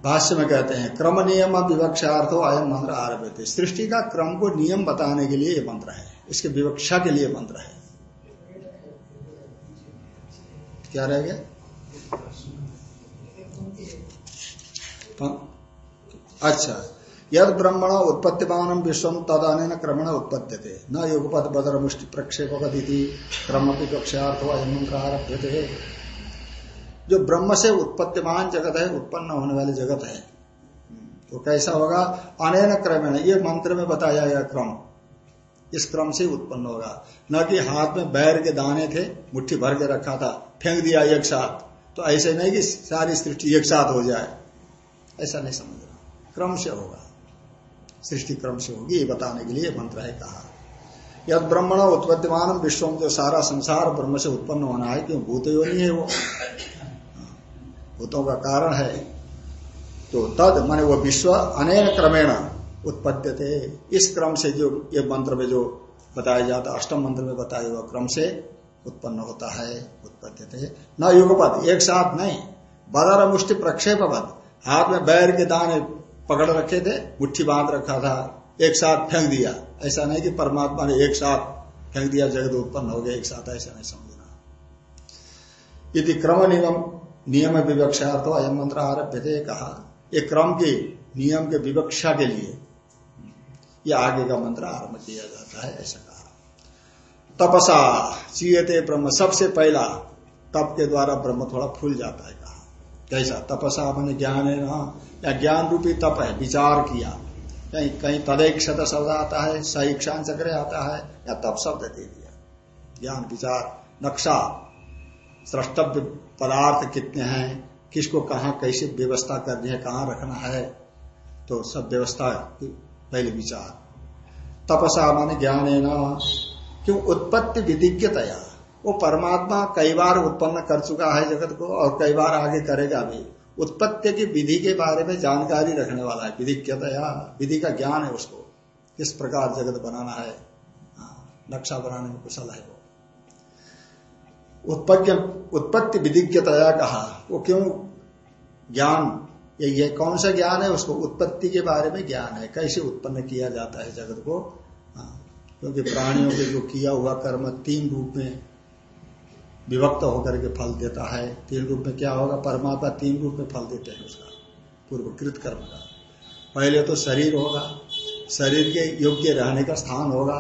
भाष्य में कहते हैं क्रम नियम विवक्षार्थ अयम मंत्र आरभ थे सृष्टि का क्रम को नियम बताने के लिए ये मंत्र है। इसके विवक्षा के लिए मंत्र है। क्या रह गया? हाँ। अच्छा। यद ब्रह्मण उत्पत्तिमान विश्व तदान क्रमण उत्पत्ति थे न युगपद बदर मुष्टि प्रक्षेपक क्रम अयम मंत्र आरभ्य थे जो ब्रह्म से उत्पत्तिमान जगत है, उत्पन्न होने वाली जगत है। तो कैसा होगा? अनैन क्रमेण। ये मंत्र में बताया गया क्रम। इस क्रम से उत्पन्न होगा। न कि हाथ में बैर के दाने थे, मुट्ठी भर के रखा था, फेंक दिया एक साथ। तो ऐसे नहीं कि सारी सृष्टि एक साथ हो जाए। ऐसा नहीं समझना। क्रम से होगा। सृष्टि क्रम से होगी, ये बताने के लिए मंत्र है कहा। यद ब्रह्मण उत्पत्तिमान विश्व जो सारा संसार ब्रह्म से उत्पन्न होना है, क्यों भूत योनि है वो? भूतों का कारण है। तो तद माने वो विश्व अनेक क्रमेण उत्पत्ति थे इस क्रम से जो ये मंत्र में जो बताया जाता, अष्टम मंत्र में बताया हुआ क्रम से उत्पन्न होता है उत्पत्ति थे न युगपद, एक साथ नहीं। बदर मुष्टि प्रक्षेपवत हाथ में बैर के दाने पकड़ रखे थे, मुट्ठी बाँध रखा था, एक साथ फेंक दिया। ऐसा नहीं कि परमात्मा ने एक साथ फेंक दिया, जगत उत्पन्न हो गया, एक साथ ऐसा नहीं समझना यदि क्रम नियम नियम विवक्षा तो अयम मंत्र आरभ्य थे कहा। एक क्रम के नियम के विवक्षा के लिए ये आगे का मंत्र आरंभ किया जाता है, ऐसा कहा। तपसा, चीयते ब्रह्म, सबसे पहला, तप के द्वारा ब्रह्म थोड़ा फूल जाता है कैसा तपसा मैंने ज्ञान है ना, या ज्ञान रूपी तप है, विचार किया। कहीं कहीं तदैक्षत शब्द आता है सहीक्षान चक्र आता है, या तप शब्द दे दिया। ज्ञान, विचार, नक्शा, स्रष्टव्य पदार्थ कितने हैं, किसको कहा, कैसे व्यवस्था करनी है, कहाँ रखना है तो सब व्यवस्था पहले विचार। तपसा माने ज्ञान है ना, क्यों उत्पत्ति विधिज्ञतया वो परमात्मा कई बार उत्पन्न कर चुका है जगत को और कई बार आगे करेगा भी। उत्पत्ति की विधि के बारे में जानकारी रखने वाला है। विधि विधिज्ञतया विधि का ज्ञान है उसको। किस प्रकार जगत बनाना है? हाँ, नक्शा बनाने में कुशल है वो। उत्पत्ति उत्पत्ति विधिज्ञतया कहा। वो क्यों? ज्ञान। ये, ये कौन सा ज्ञान है? उसको उत्पत्ति के बारे में ज्ञान है। कैसे उत्पन्न किया जाता है जगत को? हाँ, क्योंकि प्राणियों के जो किया हुआ कर्म तीन रूप में विभक्त होकर के फल देता है। तीन रूप में क्या होगा? परमात्मा तीन रूप में फल देते हैं उसका, पूर्वकृत कर्म का। पहले तो शरीर होगा, शरीर के योग्य रहने का स्थान होगा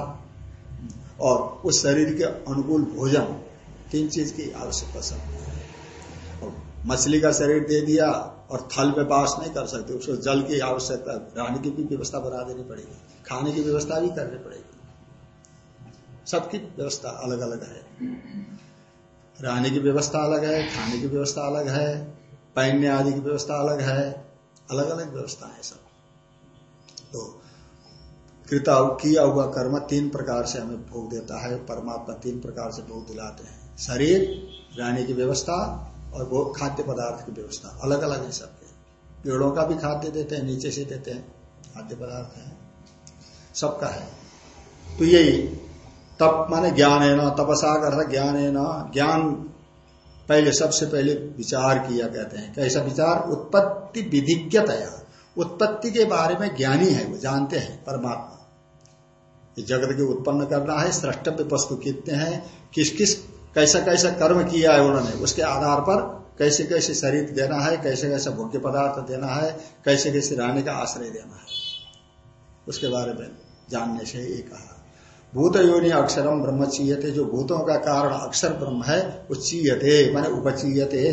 और उस शरीर के अनुकूल भोजन तीन चीज़ की आवश्यकता सब। मछली का शरीर दे दिया और थल में बास नहीं कर सकते, उसको जल की आवश्यकता, रहने की भी व्यवस्था बना देनी पड़ेगी, खाने की व्यवस्था भी करनी पड़ेगी। सबकी व्यवस्था अलग अलग है। रहने की व्यवस्था अलग है, खाने की व्यवस्था अलग है, पहनने आदि की व्यवस्था अलग है अलग अलग व्यवस्था है सब। तो कृता किया हुआ कर्म तीन प्रकार से हमें भोग देता है, परमात्मा तीन प्रकार से भोग दिलाते हैं। शरीर, रहने की व्यवस्था और वो खाद्य पदार्थ की व्यवस्था अलग अलग है सबके। पेड़ों का भी खाद्य देते हैं, नीचे से देते हैं, खाद्य पदार्थ है, सबका है। तो यही तप माने ज्ञान है ना तपसा कर ज्ञान है ना ज्ञान पहले, सबसे पहले विचार किया कहते हैं। कैसा विचार? उत्पत्ति विधिज्ञतया। उत्पत्ति के बारे में ज्ञानी है वो, जानते हैं, परमात्मा। ये जगत के उत्पन्न करना है स्रष्टव्य वस्तु कितने हैं, किस किस, कैसा कैसा कर्म किया है उन्होंने, उसके आधार पर कैसे कैसे शरीर देना है, कैसे कैसे भोग्य पदार्थ देना है, कैसे कैसे रहने का आश्रय देना है। उसके बारे में जानने से ये कहा। भूत योनि अक्षरम ब्रह्म चीयते, जो भूतों का कारण अक्षर ब्रह्म है, वो चीयते, माने उपचीयते।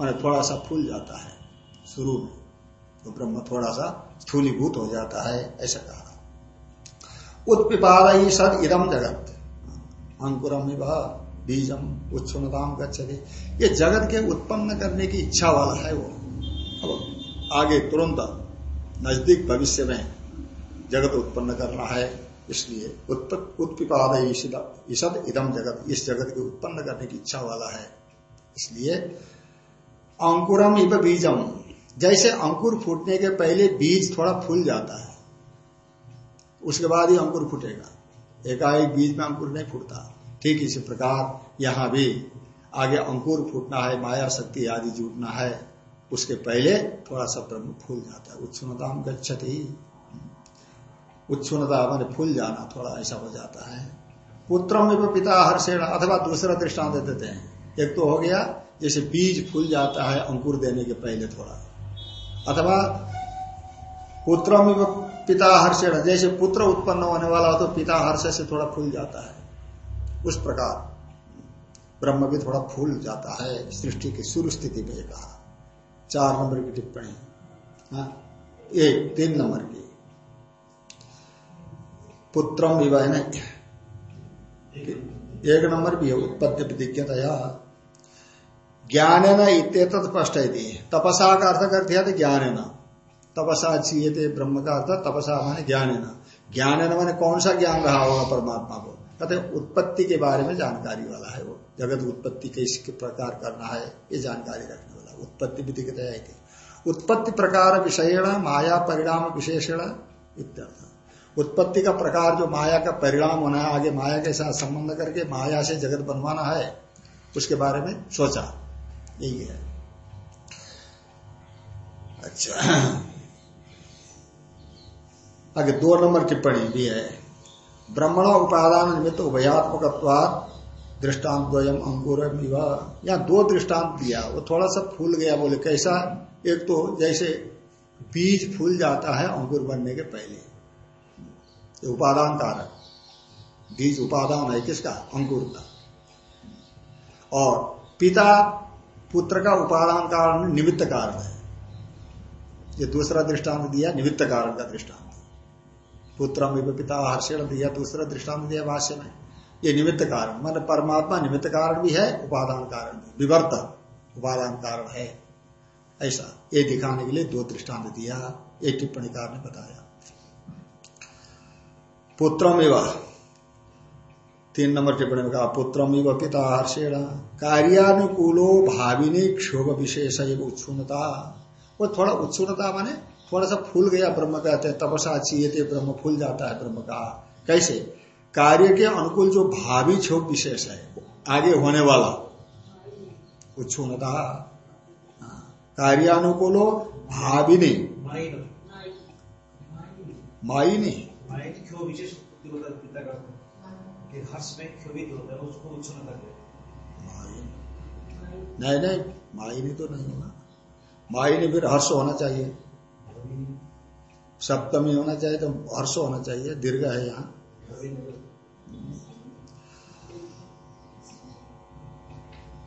माने थोड़ा सा फूल जाता है शुरू में तो ब्रह्म थोड़ा सा स्थूलीभूत हो जाता है, ऐसा कहा। उत्पिपाद सद इदम जगत। अंकुरम बीजम उत्सुनताम गच्छते। ये जगत के उत्पन्न करने की इच्छा वाला है वो। अब आगे तुरंत नज़दीक भविष्य में जगत उत्पन्न करना है। इसलिए उत्पिपाद ईसद इदम जगत, इस जगत को उत्पन्न करने की इच्छा वाला है। इसलिए अंकुरम इव बीजम। जैसे अंकुर फूटने के पहले बीज थोड़ा फूल जाता है, उसके बाद ही अंकुर फूटेगा। एकाएक बीज में अंकुर नहीं फूटता। ठीक इसी प्रकार यहाँ भी आगे अंकुर फूटना है, माया शक्ति आदि जुटना है, उसके पहले थोड़ा सा ब्रह्म फूल जाता है। उत्सुनता गच्छति। उत्सुनता मैंने फूल जाना थोड़ा ऐसा हो जाता है। पुत्रम में पिता हर्षेण अथवा दूसरा दृष्टांत दे देते हैं। एक तो हो गया जैसे बीज फूल जाता है अंकुर देने के पहले थोड़ा। अथवा पुत्रम पिता हर्षेण जैसे पुत्र उत्पन्न होने वाला हो तो पिता हर्ष से थोड़ा फूल जाता है। उस प्रकार ब्रह्म भी थोड़ा फूल जाता है सृष्टि की शुरू स्थिति में कहा। चार नंबर की टिप्पणी। हाँ, एक तीन नंबर की। पुत्रम विवाह ने एक नंबर भी है उत्पत्ति विज्ञतया ज्ञान न इत्यत स्पष्ट है तपसा का अर्थ करते हैं तो ज्ञान न तपसा चाहिए ब्रह्म का अर्थ तपसा माने ज्ञान न ज्ञान न माने कौन सा ज्ञान रहा होगा परमात्मा को? कहते उत्पत्ति के बारे में जानकारी वाला है वो। जगत उत्पत्ति किस प्रकार करना है ये जानकारी रखने वाला। उत्पत्ति विधिकतया उत्पत्ति प्रकार विषयण माया परिणाम विशेषण इत्यर्थ। उत्पत्ति का प्रकार जो माया का परिणाम होना है, आगे माया के साथ संबंध करके माया से जगत बनवाना है, उसके बारे में सोचा। यही है। अच्छा। आगे दो नंबर टिप्पणी भी है। ब्रह्मण उपादान निमित्त उभयात्मक दृष्टांत द्वयम अंकुर या दो दृष्टांत दिया। वो थोड़ा सा फूल गया बोले, कैसा? एक तो जैसे बीज फूल जाता है अंकुर बनने के पहले। ये उपादान कारक बीज उपादान है किसका? अंकुर का। और पिता पुत्र का उपादान कारण निमित्त कारण है। ये दूसरा दृष्टांत दिया, निमित्त कारण का दृष्टांत। पुत्र पिता हर्षण दिया, दूसरा दृष्टांत दिया भाष्य में। ये निमित्त कारण, मान परमात्मा निमित्त कारण भी है, उपादान कारण भी। विवर्त उपादान कारण है। ऐसा। ये दिखाने के लिए दो दृष्टांत दिया, एक टिप्पणी कार ने बताया। पुत्रम एवं तीन नंबर टिप्पणी में कहा पुत्रम एवं पिता हर्षेण। कार्यानुकूलो भाविनी क्षोभ विशेष उत्सुनता। वो थोड़ा उत्सुनता माने थोड़ा सा फूल गया ब्रह्म कहते हैं तपसा चाहिए ब्रह्म फूल जाता है ब्रह्म का। कैसे? कार्य के अनुकूल जो भावी क्षोभ विशेष है आगे होने वाला। उत्सुनता। कार्यानुकूलो भाविनी। माई माया क्यों विशेष है पिता का कि हर्ष में क्षोभित होता है उसको उत्सन्न कर नहीं नहीं मायनी तो नहीं होना मायनी फिर हर्ष होना चाहिए सप्तमी होना चाहिए तो हर्ष होना चाहिए दीर्घ है यहाँ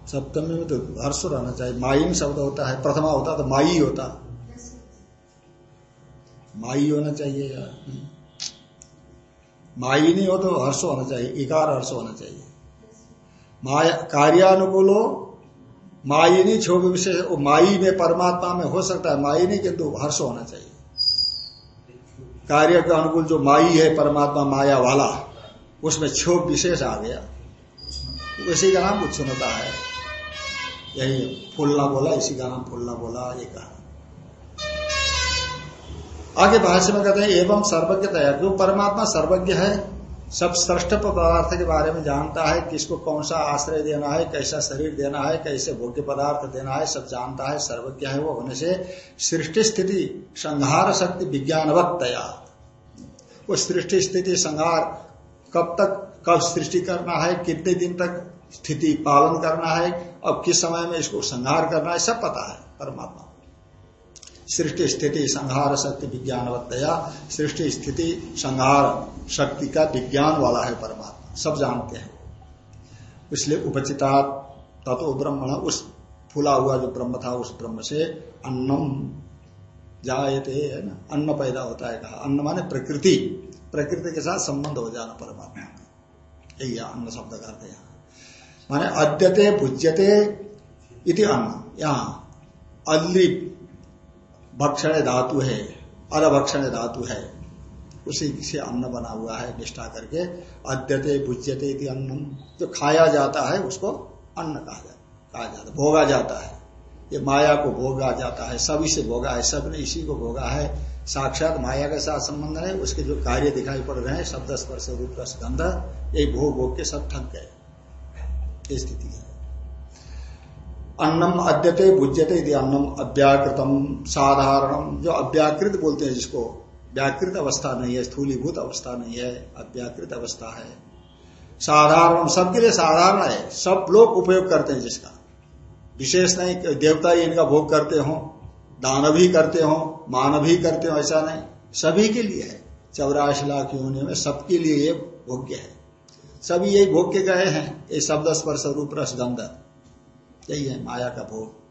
सप्तमी में तो हर्ष रहना चाहिए माइन शब्द होता है प्रथमा होता तो माई होता माई होना चाहिए यार माई नहीं हो तो हर्ष होना चाहिए इकार हर्ष होना चाहिए। माया, कार्यानुकूलो, माई नहीं क्षोभ विशेष माई में, परमात्मा में हो सकता है, माई नहीं, किंतु हर्ष होना चाहिए। कार्य के अनुकूल जो माई है, परमात्मा माया वाला, उसमें क्षोभ विशेष आ गया। उसी का नाम उच्छिन्नता है। यही फूलना बोला, इसी का नाम फूलना बोला, ये कहा। आगे भाष्य में कहते हैं, एवं सर्वज्ञ तैयार जो परमात्मा सर्वज्ञ है, सब श्रेष्ठ पदार्थ के बारे में जानता है, किसको कौन सा आश्रय देना है, कैसा शरीर देना है, कैसे भोग्य पदार्थ देना है, सब जानता है, सर्वज्ञ है वो। होने से सृष्टि स्थिति, संहार शक्ति विज्ञानवत तैयार वो सृष्टि स्थिति, संहार कब तक, कब सृष्टि करना है, कितने दिन तक स्थिति पालन करना है अब किस समय में इसको संहार करना है, सब पता है, परमात्मा सृष्टि स्थिति संहार शक्ति विज्ञानवत्तया सृष्टि स्थिति संहार शक्ति का विज्ञान वाला है परमात्मा। सब जानते हैं। इसलिए उपचिता तत्व ब्रह्मण, उस फूला हुआ जो ब्रह्म था, उस ब्रह्म से अन्नम जायते, है ना? अन्न पैदा होता है कहा। अन्न माने प्रकृति। प्रकृति के साथ संबंध हो जाना परमात्मा यही अन्न शब्द करते यहाँ। माने अद्यते, भुज्यते इति अन्न। यहाँ अल्ली भक्षण धातु है, अरभक्षण धातु है, उसी से अन्न बना हुआ है, निष्ठा करके, अद्यते, भुज्यते इति अन्न जो खाया जाता है, उसको अन्न कहा जाता कहा जाता भोगा जाता है। ये माया को भोगा जाता है, सभी से भोगा है सबने इसी को भोगा है। साक्षात माया के साथ संबंध है, उसके जो कार्य दिखाई पड़ रहे हैं, शब्द, स्पर्श, रूप, रस, गंध, यही भोग भोग के सब थक गए। स्थिति है। अन्नम अद्यते, भुज्यते यदि अन्नम अव्याकृतम, साधारणम। जो अव्याकृत बोलते हैं जिसको, व्याकृत अवस्था नहीं है, स्थूलीभूत अवस्था नहीं है, अव्याकृत अवस्था है। साधारण सबके लिए साधारण है। सब लोग उपयोग करते हैं जिसका। विशेष नहीं देवता ही इनका भोग करते हो दानव ही करते हो मानव ही करते हो, ऐसा नहीं। सभी के लिए है। चौरासी लाख योनि में सबके लिए ये भोग्य है। सभी यही भोग के गए हैं। ये शब्द स्पर्श रूप रस गंध। यही है, माया का भोग।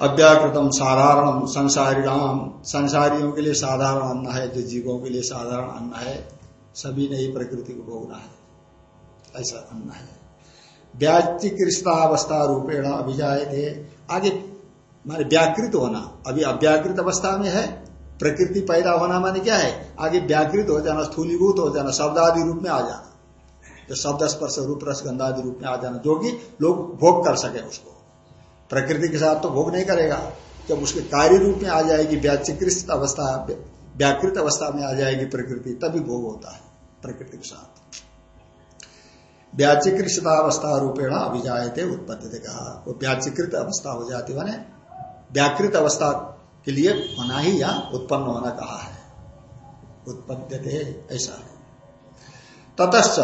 अव्याकृतम साधारण संसारी राम संसारियों के लिए साधारण अन्न है, जो जीवों के लिए साधारण अन्न है, सभी ने ही प्रकृति को भोगना है। ऐसा अन्न है। व्याचिकृष्टावस्था रूपेण अभिजाए थे आगे, माने व्याकृत होना। अभी अव्याकृत अवस्था में है, प्रकृति पैदा होना माने क्या है? आगे व्याकृत हो जाना, स्थूलीभूत हो जाना, शब्दादि रूप में आ जाना। जो शब्द स्पर्श, रूप रस गंधादि रूप में आ जाना, जो कि लोग भोग कर सके उसको। प्रकृति के साथ तो भोग नहीं करेगा। जब उसके कार्य रूप में आ जाएगी, व्याचिकृत अवस्था, व्याकृत अवस्था में आ जाएगी प्रकृति, तभी भोग होता है प्रकृति के साथ। व्याचिकृतावस्था रूपेण अभिजायते उत्पत्ति कहा। वो व्याचिकृत अवस्था हो जाती, माने व्याकृत अवस्था के लिए होना ही या उत्पन्न होना कहा है। उत्पत्ति ऐसा है। ततश्च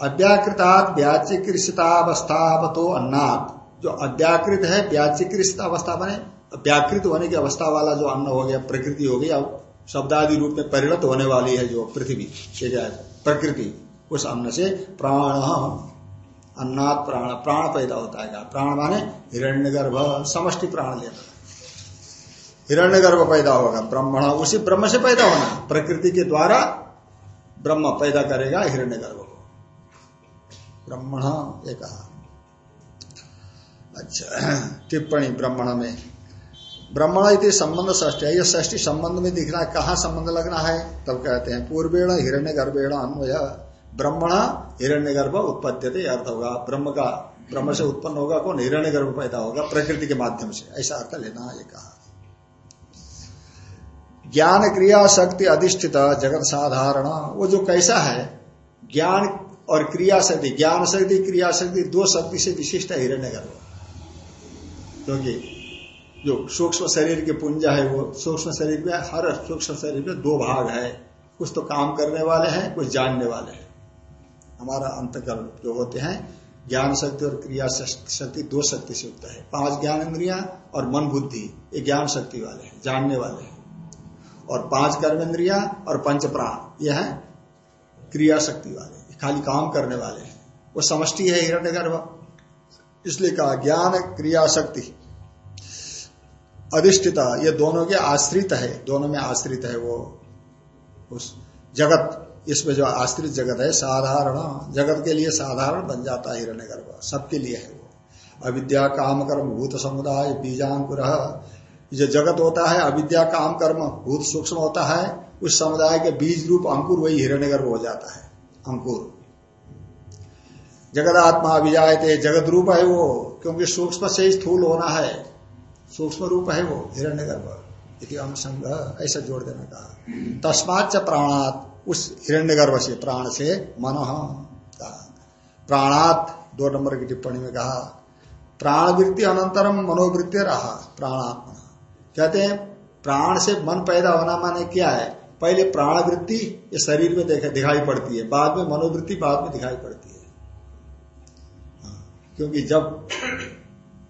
अव्याकृतात् व्याचिकृतावस्थावतो अन्नात। जो अव्याकृत है व्याचिकृत अवस्था बने, व्याकृत होने की अवस्था वाला जो अन्न हो गया, प्रकृति हो गई, अब शब्दादि रूप में परिणत होने वाली है जो पृथ्वी प्रकृति, उस अन्न से प्राण अन्नात प्राण प्राण पैदा होता है प्राण माने हिरण्य गर्भ समष्टि प्राण लेना। हिरण्यगर्भ पैदा होगा, ब्रह्मण, उसी ब्रह्म से पैदा होना। प्रकृति के द्वारा ब्रह्म पैदा करेगा हिरण्यगर्भ। को ब्रह्मण, ये कहा। अच्छा टिप्पणी ब्रह्मण में। ब्रह्मण इति संबंध ष्टी है यह ष्टी संबंध में दिख रहा है, कहा संबंध लगना है? तब कहते हैं, पूर्वेण हिरण्य गर्भेण अन्वय, ब्रह्मण हिरण्य गर्भ उत्पत्ति अर्थ होगा। ब्रह्म का, ब्रह्म से उत्पन्न होगा, कौन? हिरण्य गर्भ पैदा होगा, प्रकृति के माध्यम से। ऐसा अर्थ लेना ये कहा। ज्ञान क्रिया शक्ति अधिष्ठित, जगत साधारण। वो जो कैसा है, ज्ञान और क्रिया शक्ति, ज्ञान शक्ति, क्रिया शक्ति, दो शक्ति से विशिष्ट है हिरण्य गर्भ। क्योंकि जो सूक्ष्म शरीर के पुंज है वो, सूक्ष्म शरीर में हर सूक्ष्म शरीर में दो भाग है। कुछ तो काम करने वाले हैं, कुछ जानने वाले हैं। हमारा अंतकरण जो होते हैं, ज्ञान शक्ति और क्रिया शक्ति दो शक्ति से युक्त है। पाँच ज्ञान इंद्रिया और मन बुद्धि, ये ज्ञान शक्ति वाले हैं, जानने वाले हैं। और पाँच कर्म इंद्रिया और पंच प्राण, यह है क्रिया शक्ति वाले खाली काम करने वाले हैं। वो समष्टि है हिरण्य गर्भ इसलिए कहा, ज्ञान क्रिया शक्ति अधिष्ठिता, ये दोनों के आश्रित है। दोनों में आश्रित है वो, उस जगत। इसमें जो आश्रित जगत है, साधारण, जगत के लिए साधारण बन जाता है हिरण्य गर्भ सबके लिए है वो। अविद्या, काम, कर्म, भूत, समुदाय बीजांकुर जो जगत होता है, अविद्या, काम, कर्म, भूत, सूक्ष्म होता है, उस समुदाय के बीज रूप, अंकुर, वही हिरण्य गर्भ हो जाता है। अंकुर जगत आत्मा अभिजाए थे जगत रूप है वो, क्योंकि सूक्ष्म से ही स्थूल होना है। सूक्ष्म रूप है वो हिरण्य गर्भ ऐसा जोड़ देना कहा। तस्मात प्राणात, उस हिरण्य गर्भ से, प्राण से मन प्राणात, दो नंबर की टिप्पणी में कहा, प्राणवृत्ति अनंतरम मनोवृत्ति रहा प्राणात्मा कहते हैं, प्राण से मन पैदा होना माने क्या है? पहले प्राणवृत्ति ये शरीर में देखे दिखाई पड़ती है। बाद में मनोवृत्ति बाद में दिखाई पड़ती है। हाँ, क्योंकि जब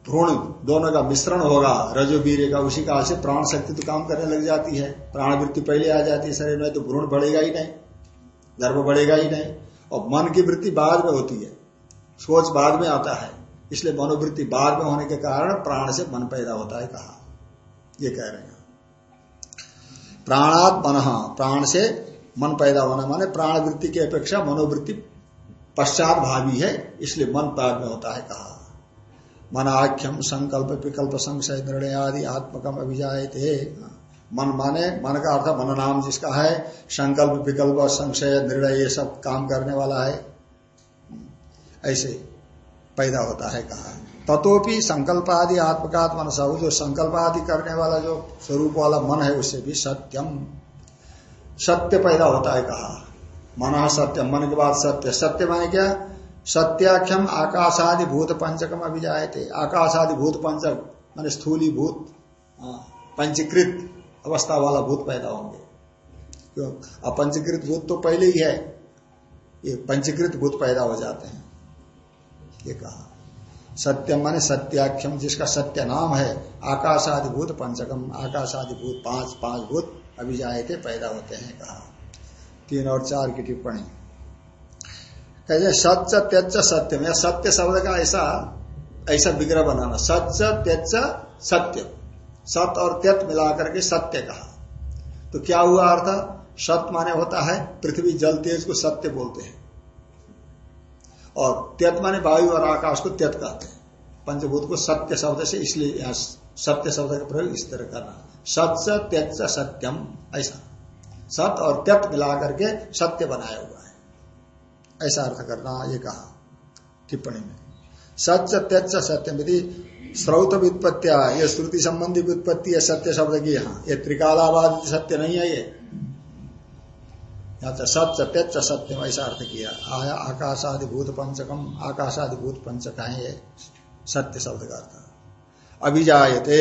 भ्रूण दोनों का मिश्रण होगा रजोवीर का उसी काल से प्राण शक्ति तो काम करने लग जाती है। प्राणवृत्ति पहले आ जाती है शरीर में तो भ्रूण बढ़ेगा ही नहीं गर्भ बढ़ेगा ही नहीं और मन की वृत्ति बाद में होती है। सोच बाद में आता है। इसलिए मनोवृत्ति बाद में होने के कारण प्राण से मन पैदा होता है कहा। ये कह रहे हैं। प्राणात मन, प्राण से मन पैदा होना, माने प्राण वृत्ति की अपेक्षा मनोवृत्ति पश्चात भावी है, इसलिए मन बाद में होता है कहा। मनाख्यम, संकल्प, विकल्प, संशय, निर्णय आदि, आत्मकम अभिजाए थे मन माने, मन का अर्थ मन नाम जिसका है, संकल्प, विकल्प, संशय, निर्णय, ये सब काम करने वाला है। ऐसे पैदा होता है कहा। तथोपि संकल्प आदि आत्मकात मनसा जो संकल्प आदि करने वाला जो स्वरूप वाला मन है उससे भी सत्यम। सत्य पैदा होता है कहा। मन सत्यम, मन के बाद सत्य। सत्य माने क्या? सत्याख्यम आकाशादि भूत पंचकम अभी जाए थे आकाशादि भूत पंचक, मान स्थूली भूत पंचीकृत अवस्था वाला भूत पैदा होंगे। क्यों? अपंचीकृत भूत तो पहले ही है। ये पंचीकृत भूत पैदा हो जाते हैं। ये कहा। सत्यम माने सत्याख्यम, जिसका सत्य नाम है आकाशादिभूत पंचकम आकाशादिभूत पाँच पाँच भूत अभी जाए थे पैदा होते हैं, कहा। तीन और चार की टिप्पणी। कहते सत्य त्यच सत्यम। या सत्य शब्द का ऐसा ऐसा विग्रह बनाना। सत्य त्यच सत्य सत्य और त्यत मिलाकर के सत्य कहा। तो क्या हुआ अर्थ? सत्य माने होता है पृथ्वी, जल, तेज को सत्य बोलते हैं। और त्यत माने वायु और आकाश को त्यत कहते हैं। पंचभूत को सत्य शब्द से इसलिए सत्य शब्द का प्रयोग इस तरह करना सत्य त्यज सत्यम, ऐसा। सत्य और त्यत मिला करके सत्य बनाया हुआ है। ऐसा अर्थ करना ये कहा टिप्पणी में। सत्य त्यज सत्यम यदि स्रोत व्युत्पत्तिया, ये श्रुति संबंधी व्युत्पत्ति है सत्य शब्द की यहाँ। ये त्रिकालावाद सत्य नहीं है ये। सत्य त्यच सत्यम ऐसा अर्थ किया। आया आकाशादिभूत पंचकम आकाशादिभूत पंचक है ये सत्य शब्द का अर्थ। अभिजायते।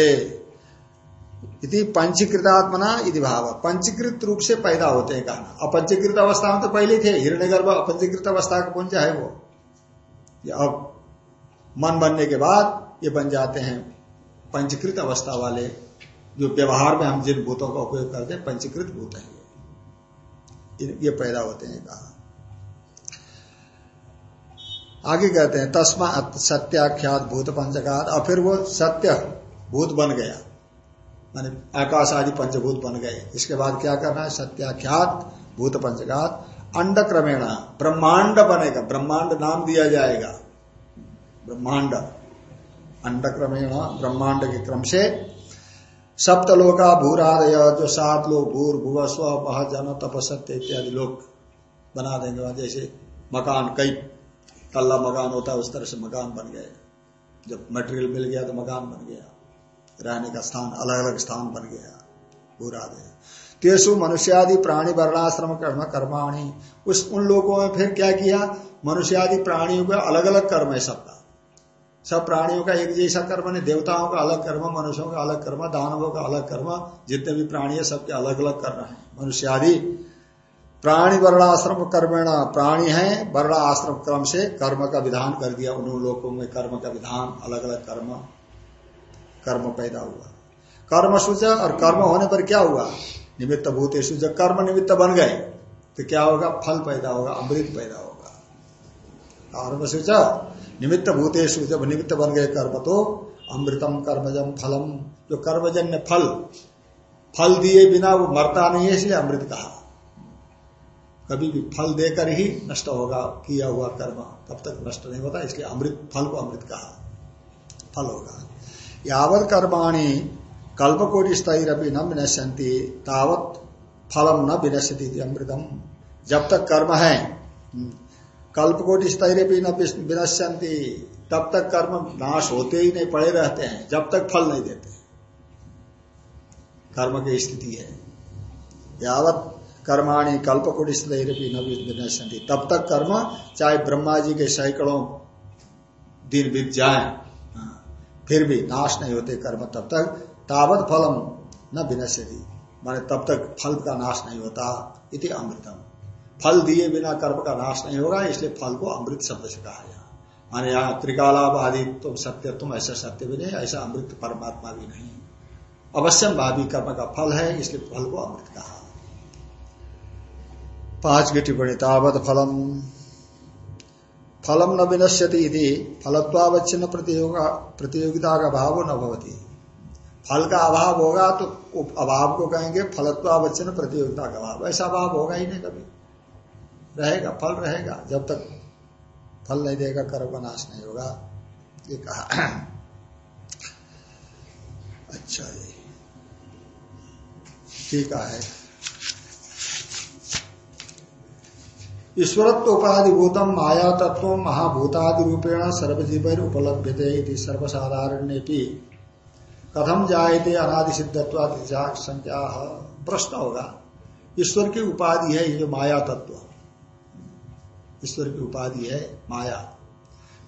इति पंचीकृतात्मना इति भाव। पंचीकृत रूप से पैदा होते हैं कहा अपंचीकृत अवस्था में तो पहले थे। हिरण्यगर्भ अपंचीकृत अवस्था का पुंज है वो। अब मन बनने के बाद ये बन जाते हैं पंचीकृत अवस्था वाले। जो व्यवहार में हम जिन भूतों का उपयोग करते हैं, पंचीकृत भूत है ये पैदा होते हैं, कहा। आगे कहते हैं, तस्मा सत्याख्यात भूत पंचकात और फिर वो सत्य भूत बन गया। माने आकाश आदि पंचभूत बन गए। इसके बाद क्या करना है? सत्याख्यात भूत पंचकात अंड क्रमेण ब्रह्मांड बनेगा। ब्रह्मांड नाम दिया जाएगा। ब्रह्मांड। अंड क्रमेण ब्रह्मांड के क्रम से सप्तलोका भूरादय, जो सात लोग भूर, भूव, स्व मह जन तपसत्य इत्यादि लोग बना देंगे वहाँ, जैसे मकान, कई तल्ला मकान होता है, उस तरह से मकान बन गए। जब मटेरियल मिल गया तो मकान बन गया। रहने का स्थान अलग अलग स्थान बन गया, भूरादय। तेसु, मनुष्यादि, प्राणी, वर्णाश्रम, कर्म, कर्माणी, उस उन लोगों में फिर क्या किया? मनुष्यादि, प्राणियों का अलग अलग कर्म है सबका। सब प्राणियों का एक जैसा कर्म नहीं, देवताओं का अलग कर्म, मनुष्यों का अलग कर्म, दानवों का अलग कर्म, जितने भी प्राणी है, सबके अलग अलग कर्म है। मनुष्य आदि प्राणी वर्णाश्रम कर्मेण प्राणी है वर्ण आश्रम क्रम से कर्म का विधान कर दिया। उन लोगों में कर्म का विधान अलग अलग कर्म कर्म पैदा हुआ। कर्म सूच और कर्म होने पर क्या हुआ? निमित्त भूत सूच कर्म निमित्त बन गए। तो क्या होगा? फल पैदा होगा, अमृत पैदा होगा। कर्म से निमित्त भूतेशु जब निमित्त बन गए कर्म तो अमृतम कर्मजम फलम। जो कर्मजन्य फल फल दिए बिना वो मरता नहीं है, इसलिए अमृत कहा। कभी भी फल देकर ही नष्ट होगा, किया हुआ कर्म, तब तक नष्ट नहीं होता, इसलिए अमृत, फल को अमृत कहा। फल होगा। यावत कर्माणी कल्पकोटि रवि न विनश्यंती तावत फलम न विनश्यति अमृतम। जब तक कर्म है कल्पकोटि रवि न विनश्यंती तब तक कर्म नाश होते ही नहीं, पड़े रहते हैं, जब तक फल नहीं देते। कर्म की स्थिति है। यावत कर्माणी कल्पकुटी न विनश्यंती तब तक कर्म, चाहे ब्रह्मा जी के सैकड़ों दिन बीत जाए फिर भी नाश नहीं होते कर्म। तब तक तावत फलम न विनश्यति। माने तब तक फल का नाश नहीं होता इति अमृतम। फल दिए बिना कर्म का नाश नहीं होगा, इसलिए फल को अमृत शब्द से कहा गया। माने यहाँ त्रिकालाबादी तुम सत्य, तुम ऐसा सत्य भी नहीं, ऐसा अमृत परमात्मा भी नहीं। अवश्यम भावी कर्म का फल है, इसलिए फल को अमृत कहा। पाँच की टिप्पणी तावत फलम। फलम न विनश्यति फलत्वावच्छिन्न प्रतियोगिता का भाव न भवती। फल का अभाव होगा तो अभाव को कहेंगे, फलत्वावच्छिन्न प्रतियोगिता का भाव ऐसा अभाव होगा ही नहीं कभी। रहेगा, फल रहेगा, जब तक फल नहीं देगा, कर्म का नाश नहीं होगा। ये कहा। अच्छा जी। ठीक है। ईश्वरत्व उपाधिभूतम माया तत्व महाभूतादि रूपेण सर्वजीव उपलभ्यते सर्वसाधारण कथम जायते अनादि सिद्धत्व संख्या। प्रश्न होगा, ईश्वर की उपाधि है, ये जो माया तत्व। ईश्वर की उपाधि है, माया।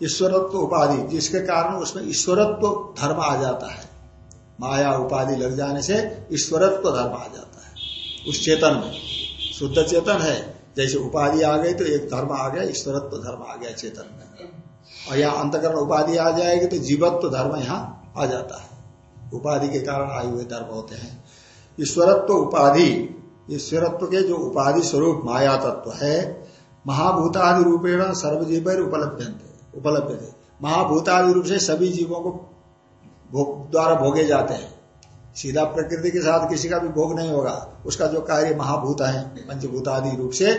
ईश्वरत्व उपाधि, जिसके कारण उसमें ईश्वरत्व धर्म आ जाता है। माया उपाधि लग जाने से ईश्वरत्व धर्म आ जाता है। उस चेतन में, शुद्ध चेतन है। जैसे उपाधि आ गई तो एक धर्म आ गया, ईश्वरत्व धर्म आ गया चेतन में। और यहाँ अंतकरण उपाधि आ जाएगी तो जीवत्व धर्म यहाँ आ जाता है। उपाधि के कारण आए हुए धर्म होते हैं। ईश्वरत्व उपाधि, ईश्वरत्व के जो उपाधि स्वरूप माया तत्व है महाभूतादि रूपेण सर्वजीव उपलब्ध उपलब्ध थे महाभूतादि रूप से सभी जीवों को भोग, द्वारा भोगे जाते हैं। सीधा प्रकृति के साथ किसी का भी भोग नहीं होगा। उसका जो कार्य महाभूत है पंचभूतादि रूप से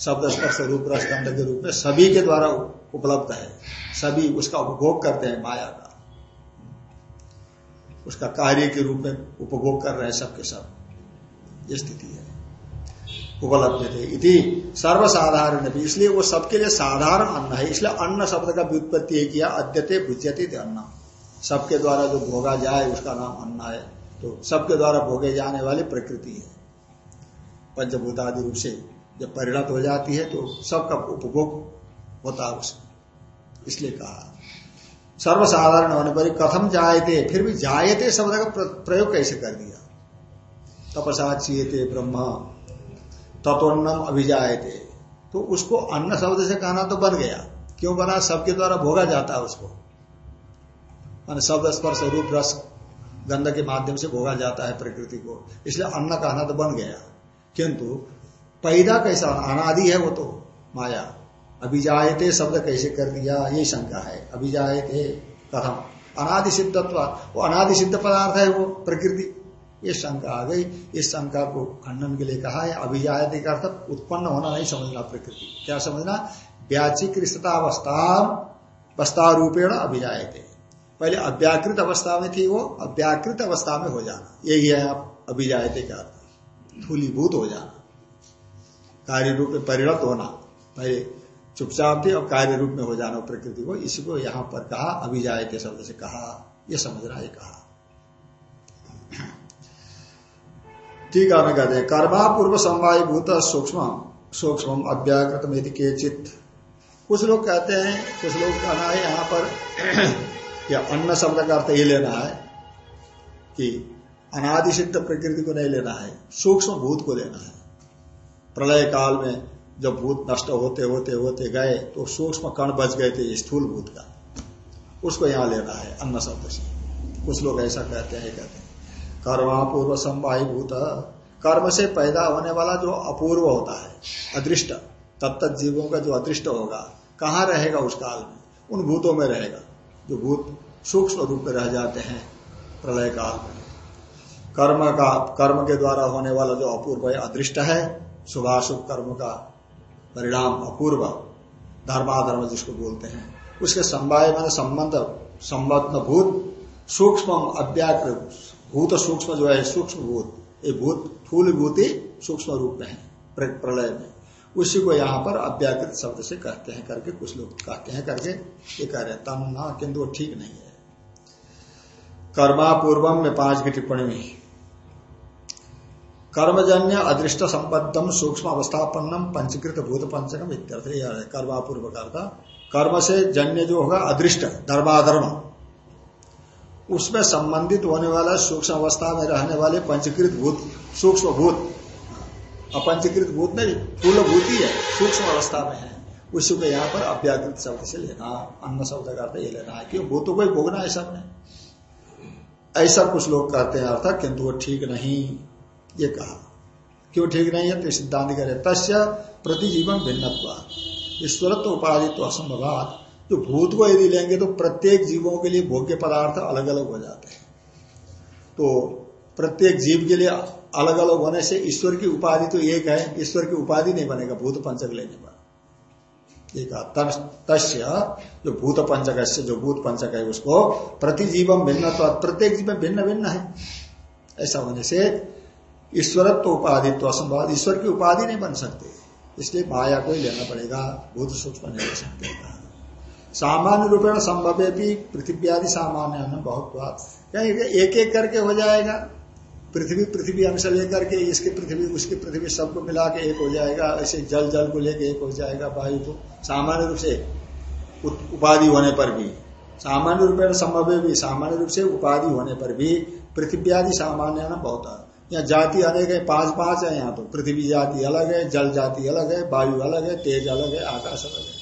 शब्द स्पर्श रूप रसगंध के रूप में सभी के द्वारा उपलब्ध है। सभी उसका उपभोग करते हैं माया का। उसका कार्य के रूप में उपभोग कर रहे हैं सबके सब। ये स्थिति है। उपलब्ध थे। इति सर्वसाधारण भी इसलिए वो सबके लिए साधारण अन्न है। इसलिए अन्न शब्द का व्युत्पत्ति किया अद्यते भुज्यते अन्न सबके द्वारा जो भोगा जाए, उसका नाम अन्न है। तो सबके द्वारा भोगे जाने वाली प्रकृति है। पंचभूतादि रूप से जब परिणत हो जाती है तो सबका उपभोग होता है उसमें इसलिए कहा। सर्वसाधारण होने पर कथम जायते, फिर भी जायते शब्द का प्रयोग कैसे कर दिया? तपसा चीयते ब्रह्म। तत्वन्नम अभिजायते। तो उसको अन्न शब्द से कहना तो बन गया। क्यों बना? सबके द्वारा भोगा जाता है उसको। शब्द स्पर्श रूप रस गंध के माध्यम से भोगा जाता है प्रकृति को। इसलिए अन्न कहना तो बन गया। किंतु पैदा कैसा? अनादि है वो तो माया। अभिजायते शब्द कैसे कर दिया? ये शंका है। अभिजायते कथम। अनादि सिद्धत्व वो अनादि सिद्ध पदार्थ है वो, प्रकृति। ये शंका आ गई। इस शंका को खंडन के लिए कहा है, अभिजायते का अर्थ उत्पन्न होना, नहीं समझना प्रकृति। क्या समझना? व्याचिकृष्टतावस्था अवस्था रूपेण अभिजायते। पहले अव्याकृत अवस्था में थी वो, अव्याकृत अवस्था में हो जाना। यही है आप अभिजायते का अर्थ। थूलीभूत हो जाना। कार्य रूप में परिणत होना। पहले चुपचाप थी और कार्य रूप में हो जाना प्रकृति को। इसको यहाँ पर कहा, अभिजायते शब्द से कहा। यह समझना है, कहा। ठीक है कहते हैं। कर्मा पूर्व समवाय भूत सूक्ष्म सूक्ष्म अव्याकृत में के चित्त कुछ लोग कहते हैं, कुछ लोग कहना है, यहाँ पर या अन्न शब्द का अर्थ ये लेना है कि अनादि सिद्ध प्रकृति को नहीं लेना है, सूक्ष्म भूत को लेना है। प्रलय काल में जब भूत नष्ट होते होते होते गए तो सूक्ष्म कण बच गए थे स्थूल भूत का। उसको यहाँ लेना है अन्न शब्द से। कुछ लोग ऐसा कहते हैं कहते हैं। कर्मा पूर्व संवाही भूत कर्म से पैदा होने वाला जो अपूर्व होता है, अदृष्ट तत्त जीवों का जो अदृष्ट होगा, कहाँ रहेगा उस काल में? उन भूतों में रहेगा। जो भूत सूक्ष्म रूप में रह जाते हैं प्रलय काल में। कर्म का, कर्म के द्वारा होने वाला जो अपूर्व अदृष्ट है, शुभाशुभ कर्म का परिणाम अपूर्व, धर्माधर्म जिसको बोलते हैं, उसके संवाय मान संबंध संबद्ध भूत सूक्ष्म अव्याकृ भूत सूक्ष्म जो है, सूक्ष्म भूत, ये भूत, फूल भूति सूक्ष्म रूप में है प्रलय में। उसी को यहाँ पर अव्याकृत शब्द से कहते हैं, करके कुछ लोग कहते हैं, करके ये कह रहे तन ना किंतु वो ठीक नहीं है। कर्मा पूर्वम में पाँच की टिप्पणी में कर्मजन्य अदृष्ट संबद्धम सूक्ष्म अवस्थापन्नम पंचकृत भूत पंचकम इत्यर्थ कर्मापूर्व करता कर्म से जन्य जो होगा, अदृष्ट, धर्माधर्म। उसमें संबंधित होने वाला सूक्ष्म अवस्था में रहने वाले पंचकृत भूत, सूक्ष्म भूत, अपंचकृत भूत नहीं फूल भूत ही है, सूक्ष्म अवस्था में है। उसी को यहाँ पर अव्याकृत शब्द से लेना अन्न शब्द का अर्थ ये लेना है क्यों भूतों को भोगना है सबने ऐसा कुछ लोग कहते हैं अर्थात, किंतु वो ठीक नहीं, ये कहा। क्यों ठीक नहीं है? तो सिद्धांत करे तस्य प्रतिजीवन भिन्नत्व ईश्वरत्व उपाधित्व असंभवात। जो भूत को यदि लेंगे तो प्रत्येक जीवों के लिए भोग्य पदार्थ अलग अलग हो जाते हैं। तो प्रत्येक जीव के लिए अलग अलग होने से ईश्वर की उपाधि तो एक है, ईश्वर की उपाधि नहीं बनेगा, भूत पंचक लेने पर। तस्य, जो भूत पंचक जो भूत पंचक है, उसको प्रति प्रतिजीवम भिन्न तो प्रत्येक जीव में भिन्न भिन्न है। ऐसा होने से ईश्वरत्व उपाधि तो असंभव, ईश्वर की उपाधि नहीं बन सकते। इसलिए माया को ही लेना पड़ेगा, भूत सूक्ष्म नहीं ले सकते। सामान्य रूपेण संभव भी पृथ्वी आदि सामान्य बहुत बात। एक एक करके हो जाएगा, पृथ्वी पृथ्वी अंश लेकर के, इसके पृथ्वी, उसकी पृथ्वी सबको मिला के एक हो जाएगा, ऐसे जल जल को लेके एक हो जाएगा, वायु को। सामान्य रूप से उपाधि होने पर भी, सामान्य रूप में संभव भी, सामान्य रूप से उपाधि होने पर भी पृथ्वी आदि सामान्य ना बहुत यहाँ जाति अनेक है, पाँच पाँच है यहाँ तो पृथ्वी जाति अलग है, जल जाति अलग है, वायु अलग है, तेज अलग है, आकाश अलग है।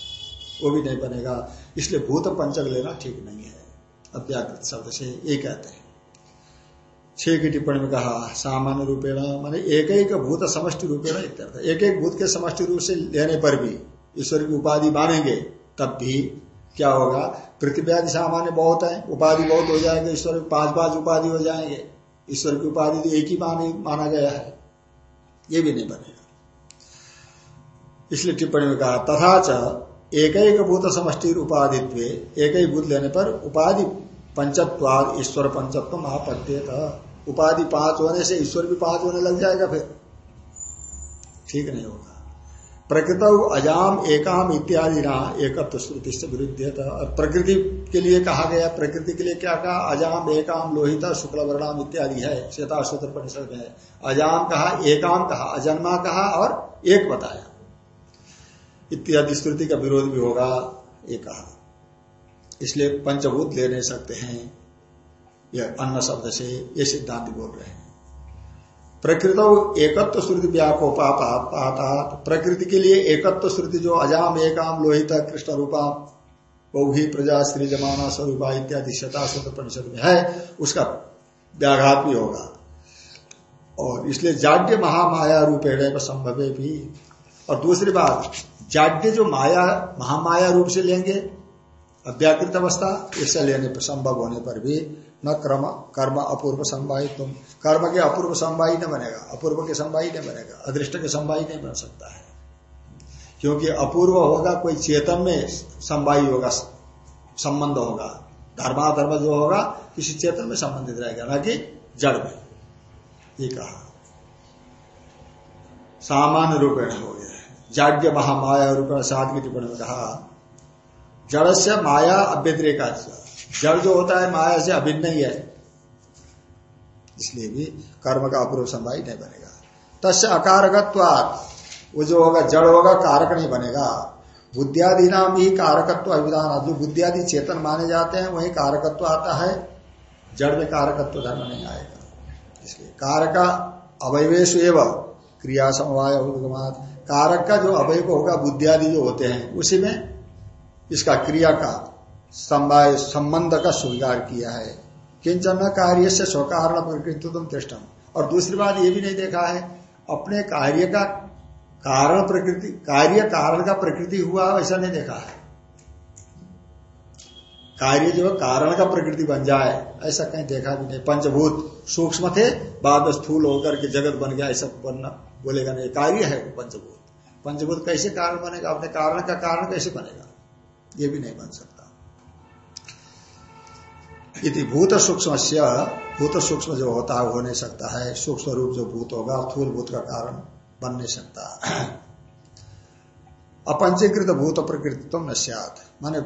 वो भी नहीं बनेगा। इसलिए भूत पंचक लेना ठीक नहीं है। अव्याकृत शब्द से ये कहते हैं। छह की टिप्पणी में कहा, सामान्य रूपेण, माने एक एक भूत समष्टि रूपेण इत्यर्थ एक एक भूत के समष्टि रूप से लेने पर भी ईश्वर की उपाधि मानेंगे, तब भी क्या होगा? पृथ्वी आदि सामान्य बहुत है, उपाधि बहुत हो जाएगा, ईश्वर पाँच पाँच उपाधि हो जाएँगे। ईश्वर की उपाधि तो एक ही माने, माना गया है। ये भी नहीं बनेगा। इसलिए टिप्पणी में कहा, तथा एक एक भूत समष्टि उपाधित्व एक ही भूत लेने पर उपाधि पंचत्वाद ईश्वर पंचत्व महापत्य उपाधि पाँच होने से ईश्वर भी पाँच होने लग जाएगा फिर। ठीक नहीं होगा। प्रकृत अजाम, एकाम इत्यादि ना एकत्व श्रुति से विरुद्ध और प्रकृति के लिए कहा गया, प्रकृति के लिए क्या कहा? अजाम, एकाम, लोहिता शुक्ल वर्णाम इत्यादि है, श्वेता सूत्र परिषद में अजाम कहा, एकाम कहा, अजन्मा कहा और एक बताया। इत्यादि श्रुति का विरोध भी होगा, ये कहा। इसलिए पंचभूत ले नहीं सकते हैं यह अन्न शब्द से ये सिद्धांत बोल रहे हैं। प्रकृत एकत्व श्रुति व्यापोपाता प्रकृति के लिए एकत्व श्रुति जो अजाम एकाम लोहित कृष्ण रूपा बहुही प्रजा स्त्री जमाना स्वरूपा इत्यादि शताशत परिषद में है, उसका व्याघात भी होगा। और इसलिए जाड्य महामाया रूपेण संभव भी। और दूसरी बात जाड्य जो माया, महामाया रूप से लेंगे, अव्याकृत अवस्था इससे लेने पर, संभव होने पर भी, न कर्म कर्म अपूर्व संवाही तुम कर्म के अपूर्व संवाही न बनेगा, अपूर्व के संवाही नहीं बनेगा, अदृष्ट के संवाही नहीं बन सकता है। क्योंकि अपूर्व होगा, कोई चेतन में संवाही होगा, संबंध होगा, धर्माधर्म जो होगा, किसी चेतन में संबंधित रहेगा, ना कि जड़ में। ये कहा। सामान्य रूपेण हो जाड्य महामाया रूपेण सात टिप्पणी में कहा जड़ से माया अभ्यतिरेका जड़ जो होता है, माया से अभिन्न ही है। इसलिए भी कर्म का अपूर्व संभाई नहीं बनेगा। तस्य अकारकत्वात, वो जो होगा, जड़ होगा, कारक नहीं बनेगा। बुद्धियादि नाम ही कारकत्व अभिधान जो बुद्धियादि चेतन माने जाते हैं, वही कारकत्व आता है। जड़ में कारकत्व धर्म नहीं आएगा। इसलिए कारक अवयवेश क्रिया समवाय कारक का जो अवय होगा बुद्धियादि जो होते हैं, उसी में इसका क्रिया का संवाय, संबंध का स्वीकार किया है। किंचन कार्य से स्वकारण और दूसरी बात ये भी नहीं देखा है, अपने कार्य का कारण प्रकृति, कार्य कारण का प्रकृति हुआ, ऐसा नहीं देखा है। कार्य जो कारण का प्रकृति बन जाए, ऐसा कहीं देखा भी नहीं। पंचभूत सूक्ष्म थे, बाद स्थूल होकर के जगत बन गया, ऐसा बनना बोलेगा नहीं। कार्य है पंचभूत। पंचभूत कैसे कारण बनेगा? अपने कारण का कारण कैसे बनेगा? ये भी नहीं बन सकता। यदि भूत सूक्ष्म भूत सूक्ष्म जो होता है हो नहीं सकता है। सूक्ष्म रूप जो भूत होगा थूल भूत का कारण बन नहीं सकता। अपंचीकृत भूत प्रकृति तो न माने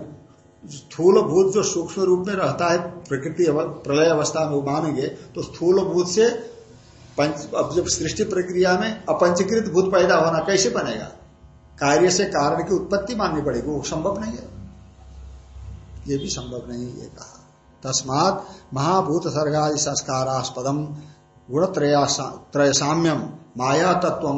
स्थूल भूत जो सूक्ष्म रूप में रहता है, प्रकृति प्रलय अवस्था में मानेंगे तो स्थूल भूत से अब जब सृष्टि प्रक्रिया में अपंचीकृत भूत पैदा होना कैसे बनेगा? कार्य से कारण की उत्पत्ति माननी पड़ेगी, वो संभव नहीं है। ये भी संभव नहीं ये कहा। तस्मात महाभूत सर्गादि संस्कारास्पदम गुणत्रय साम्यम माया तत्व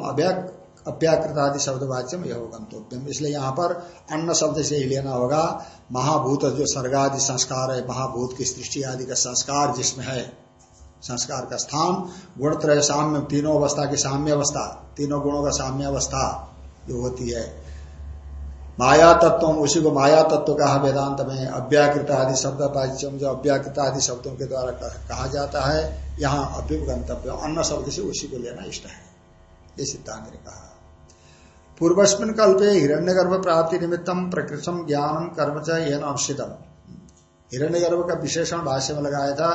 अव्याकृत आदि शब्द वाच्यम यह गंतव्यम इसलिए यहाँ पर अन्न शब्द से ही लेना होगा महाभूत जो सर्गादि संस्कार है, महाभूत की सृष्टि आदि का संस्कार जिसमें है। संस्कार का स्थान, गुणत्रय साम्य, तीनों अवस्था की साम्य अवस्था, तीनों गुणों का साम्य अवस्था जो होती है। माया तत्व उसी को माया तत्व कहा वेदांत में, अव्याकृत आदि शब्द जो अव्याकृत आदि शब्दों के द्वारा कहा जाता है, यहाँ अभ्युप गंतव्य अन्न शब्द से उसी को लेना इष्ट है। ये सिद्धांत ने कहा। पूर्वस्मिन कल्पे हिरण्य गर्भ प्राप्ति निमित्तम प्रकृतम ज्ञानम कर्म चयन अनुषितम हिरण्यगर्भ का विशेषण भाष्य में लगाया था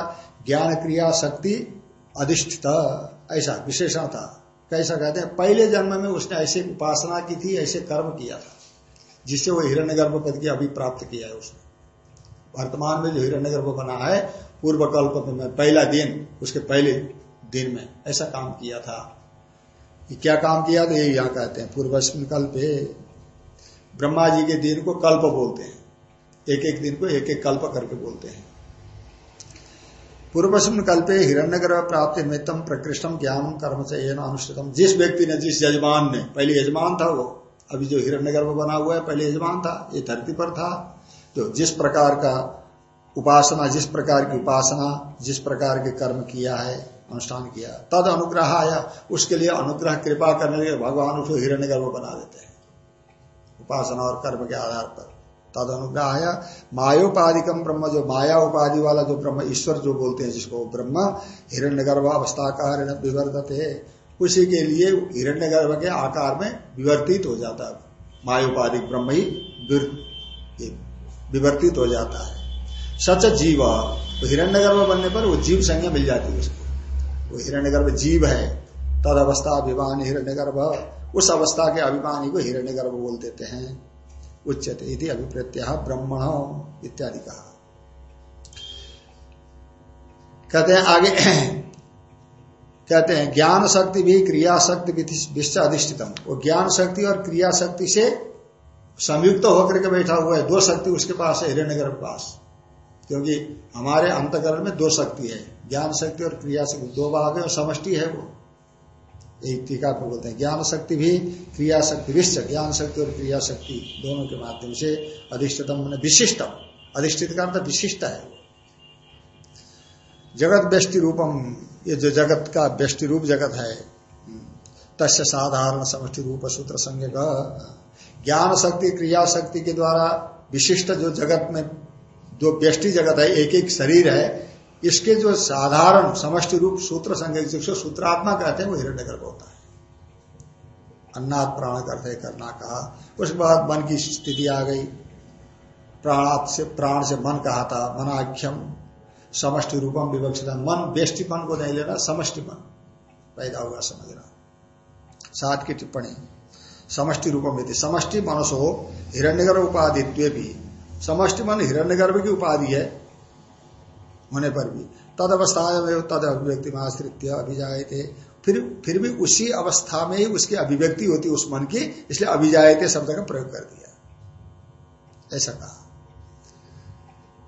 ज्ञान क्रिया शक्ति अधिष्ठित, ऐसा विशेषण था कैसा कहते हैं, पहले जन्म में उसने ऐसे उपासना की थी, ऐसे कर्म किया था, जिससे वो हिरण्यगर्भ पद की अभी प्राप्त किया है उसने। वर्तमान में जो हिरण्य गर्भ बना है पूर्व कल्प में पहला दिन, उसके पहले दिन में ऐसा काम किया था। कि क्या काम किया तो ये यहाँ कहते हैं पूर्वस्मिन कल्प। ब्रह्मा जी के दिन को कल्प बोलते हैं। एक एक दिन को एक एक कल्प करके बोलते हैं। पूर्वस्मिन कल्पे हिरण्यगर्भ प्राप्त निमित्तम प्रकृष्टम ज्ञान कर्म से अनुष्ठितम जिस व्यक्ति ने, जिस यजमान ने, पहले यजमान था वो, अभी जो हिरण्यगर्भ बना हुआ है, पहले यजमान था, ये धरती पर था। तो जिस प्रकार का उपासना, जिस प्रकार की उपासना, जिस प्रकार के कर्म किया है, अनुष्ठान किया, तद अनुग्रह आया उसके लिए अनुग्रह कृपा करने के भगवान उसको हिरण्यगर्भ बना देते हैं। उपासना और कर्म के आधार पर। तद अनुग्रह मायोपाधिकम ब्रह्म, जो माया उपाधि वाला जो ब्रह्म, ईश्वर जो बोलते हैं, जिसको ब्रह्म हिरण्यगर्भ अवस्था का है। उसी के लिए हिरण्य गर्भ के आकार में विवर्तित हो जाता है। मायोपाधिक ब्रह्म ही विवर्तित हो जाता है। सच जीव तो हिरण्य गर्भ बनने पर वो जीव संज्ञा मिल जाती है उसको। वो हिरण्य गर्भ जीव है तद अवस्था अभिमान हिरण्य गर्भ उस अवस्था के अभिमानी को हिरण्य गर्भ बोल देते हैं। उच्चते इति अभिप्रत्या ब्रह्मण इत्यादि कहा। कहते हैं आगे, कहते हैं ज्ञान शक्ति भी क्रिया शक्ति विश्व अधिष्ठितम। वो ज्ञान शक्ति और क्रिया शक्ति से संयुक्त होकर के बैठा हुआ है, दो शक्ति उसके पास है हिरण्यगर के पास। क्योंकि हमारे अंतकरण में दो शक्ति है ज्ञान शक्ति और क्रिया शक्ति दो भाग है और समष्टि है वो। एक टीका पर बोलते हैं। ज्ञान शक्ति भी, क्रिया शक्ति विश्व ज्ञान शक्ति और क्रिया शक्ति दोनों के माध्यम से अधिष्ठितम विशिष्टम। अधिष्ठित का अर्थ विशिष्ट है। जगत व्यष्टि रूपम, ये जो जगत का व्यष्टि रूप जगत है, तस्य साधारण समष्टि रूप सूत्र संज्ञ ज्ञान शक्ति, क्रिया शक्ति के द्वारा विशिष्ट जो जगत में, जो व्यष्टि जगत है एक एक शरीर है इसके जो साधारण समष्टि रूप सूत्र संज्ञ जिसको सूत्रात्मा कहते हैं, वो हिरण्य गर्भ होता है। अन्नाथ प्राण करते करना कहा। उसके बाद मन की स्थिति आ गई। प्राणात से, प्राण से मन कहा था, मनाख्यम, समष्टि रूपम विवक्षित मन बेष्टिपन को नहीं लेना, समष्टिपन। पैदा हुआ, समझना। सात की टिप्पणी। समष्टि रूपम यदि समष्टि मनसो हिरण्यगर्भ उपाधि भी। समष्टि मन हिरण्यगर्भ की उपाधि है। होने पर भी। तद अवस्था तद अभिव्यक्ति में आश्रित अभिजाए थे फिर फिर भी उसी अवस्था में ही उसकी अभिव्यक्ति होती उस मन की, इसलिए अभिजाए शब्द का प्रयोग कर दिया। ऐसा कहा।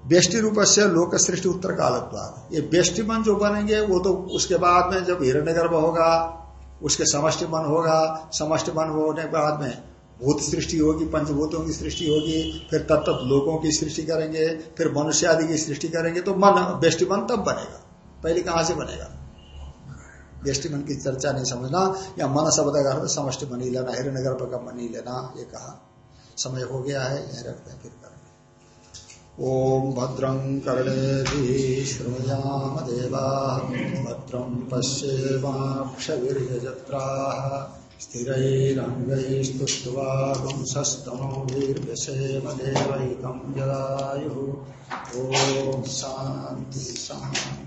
बेष्टि रूप से लोक सृष्टि उत्तर कालत्वाद ये बेष्टि मन जो बनेंगे, वो तो उसके बाद में जब हिरण्यगर्भ होगा, उसके समष्टि मन होगा, समष्टि मन होने के बाद में भूत सृष्टि होगी, पंचभूतों की सृष्टि होगी, फिर तत्त लोगों की सृष्टि करेंगे, फिर मनुष्य आदि की सृष्टि करेंगे तो मन बेष्टि मन तब बनेगा। पहले कहाँ से बनेगा? व्यष्टि मन की चर्चा नहीं समझना, या मन शब्द का अर्थ समष्टि मन लेना हिरण्य गर्भ का मन लेना, ये कहा। समय हो गया है, यह रखते हैं, फिर करेंगे। ओम भद्रं कर्णे देवा भद्रं पश्येमाक्षवीर्यजत्रा स्थिरैरङ्गैस्तुष्ट्वा पुंसस्तमोभिर्व्यसेम देवैकं जदायुः ॐ शान्ति शान्ति।